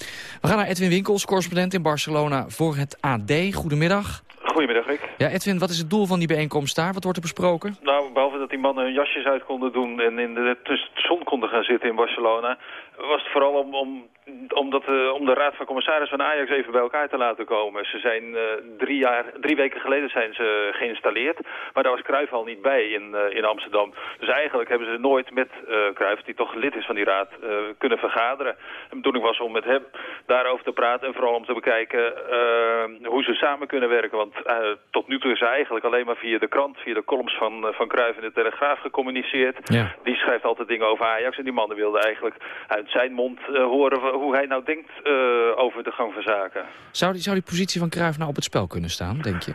We gaan naar Edwin Winkels, correspondent in Barcelona... voor het AD. Goedemiddag. Goedemiddag, Rick. Ja, Edwin, wat is het doel van die bijeenkomst daar? Wat wordt er besproken? Nou, behalve dat die mannen hun jasjes uit konden doen en in de tussen de zon konden gaan zitten in Barcelona, was het vooral om, om, om, dat, eh, om de raad van commissarissen van Ajax even bij elkaar te laten komen. Ze zijn eh, drie, jaar, drie weken geleden zijn ze geïnstalleerd, maar daar was Cruijff al niet bij in, eh, in Amsterdam. Dus eigenlijk hebben ze nooit met Cruijff, die toch lid is van die raad, kunnen vergaderen. De bedoeling was om met hem daarover te praten en vooral om te bekijken hoe ze samen kunnen werken. Want tot nu toe is eigenlijk alleen maar via de krant, via de columns van, van Cruijff in de Telegraaf gecommuniceerd. Ja. Die schrijft altijd dingen over Ajax en die mannen wilden eigenlijk uit zijn mond eh, horen hoe hij nou denkt eh, over de gang van zaken. Zou die, zou die positie van Cruijff nou op het spel kunnen staan, denk je?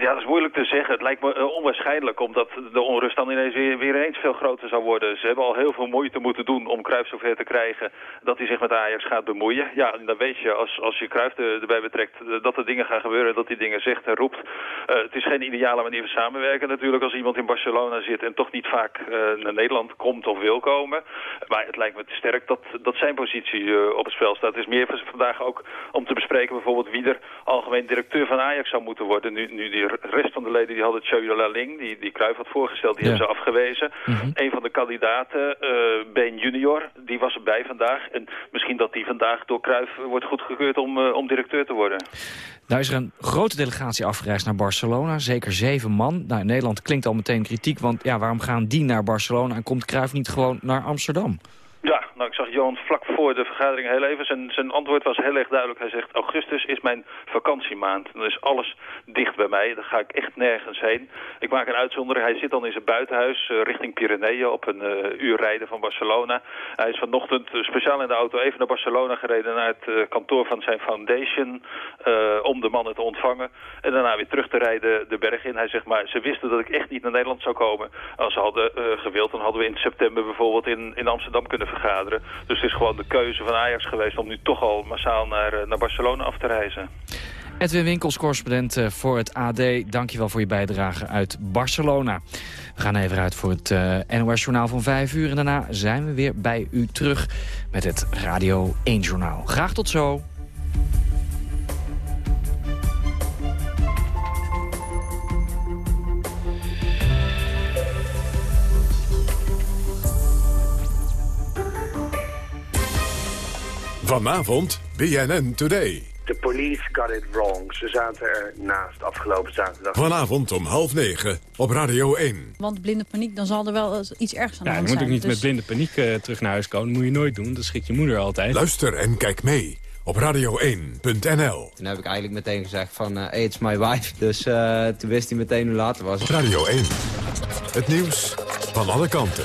Ja, dat is moeilijk te zeggen. Het lijkt me eh, onwaarschijnlijk, omdat de onrust dan ineens weer, weer eens veel groter zou worden. Ze hebben al heel veel moeite moeten doen om Cruijff zover te krijgen dat hij zich met Ajax gaat bemoeien. Ja, dan weet je, als, als je Cruijff er- erbij betrekt, eh, dat er dingen gaan gebeuren, dat hij dingen zegt en roept. Eh, het is geen ideale manier van samenwerken natuurlijk als iemand in Barcelona zit en toch niet vaak naar Nederland komt of wil komen. Maar het lijkt me te sterk dat, dat zijn positie op het spel staat. Het is meer van vandaag ook om te bespreken bijvoorbeeld wie er algemeen directeur van Ajax zou moeten worden. Nu, nu die rest van de leden die hadden Tjeu Laling, die, die Cruijff had voorgesteld, die Ja. hebben ze afgewezen. Een van de kandidaten, eh Ben Junior, die was erbij vandaag. En misschien dat die vandaag door Cruijff wordt goedgekeurd om, eh, om directeur te worden. Nou is er een grote delegatie afgereisd naar Barcelona. Zeker zeven man. Nou, in Nederland klinkt al meteen kritiek. Want ja, waarom gaan die naar Barcelona en komt Cruijff niet gewoon naar Amsterdam? Ja, nou ik zag Johan vlak voor de vergadering heel even. Zijn, zijn antwoord was heel erg duidelijk. Hij zegt, augustus is mijn vakantiemaand. Dan is alles dicht bij mij. Dan ga ik echt nergens heen. Ik maak een uitzondering. Hij zit dan in zijn buitenhuis eh, richting Pyreneeën op een eh, uur rijden van Barcelona. Hij is vanochtend eh, speciaal in de auto even naar Barcelona gereden... naar het kantoor van zijn foundation om de mannen te ontvangen. En daarna weer terug te rijden de berg in. Hij zegt, maar ze wisten dat ik echt niet naar Nederland zou komen. Als ze hadden gewild, dan hadden we in september bijvoorbeeld in, in Amsterdam kunnen vergaderen. Dus het is gewoon de keuze van Ajax geweest om nu toch al massaal naar, eh, naar Barcelona af te reizen. Edwin Winkels, correspondent eh, voor het AD. Dankjewel voor je bijdrage uit Barcelona. We gaan even uit voor het eh, NOS-journaal van 5 uur. En daarna zijn we weer bij u terug met het Radio 1-journaal. Graag tot zo. Vanavond BNN Today. De police got it wrong. Ze zaten er naast afgelopen zaterdag. Vanavond om half negen op Radio 1. Want blinde paniek, dan zal er wel iets ergs aan de Ja, je hand moet ook zijn. niet Dus- met blinde paniek eh, terug naar huis komen. Dat moet je nooit doen. Dat schikt je moeder altijd. Luister en kijk mee op radio1.nl. Toen heb ik eigenlijk meteen gezegd van, eh it's my wife. Dus eh, toen wist hij meteen hoe laat het was. Radio 1. Het nieuws van alle kanten.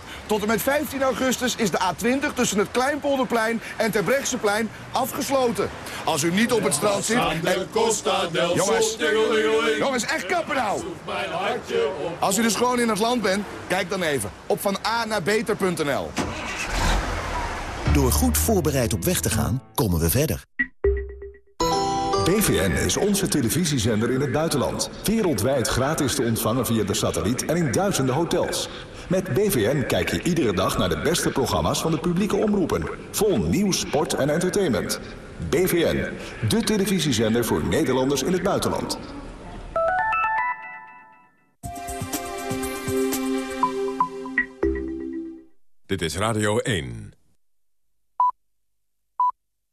Tot en met 15 augustus is de A20 tussen het Kleinpolderplein en Terbrechtseplein afgesloten. Als u niet op het strand zit... En... Jongens, jongens, echt kappen nou! Als u dus gewoon in het land bent, kijk dan even op van A naar beter.nl. Door goed voorbereid op weg te gaan, komen we verder. BVN is onze televisiezender in het buitenland. Wereldwijd gratis te ontvangen via de satelliet en in duizenden hotels. Met BVN kijk je iedere dag naar de beste programma's van de publieke omroepen. Vol nieuws, sport en entertainment. BVN, de televisiezender voor Nederlanders in het buitenland. Dit is Radio 1.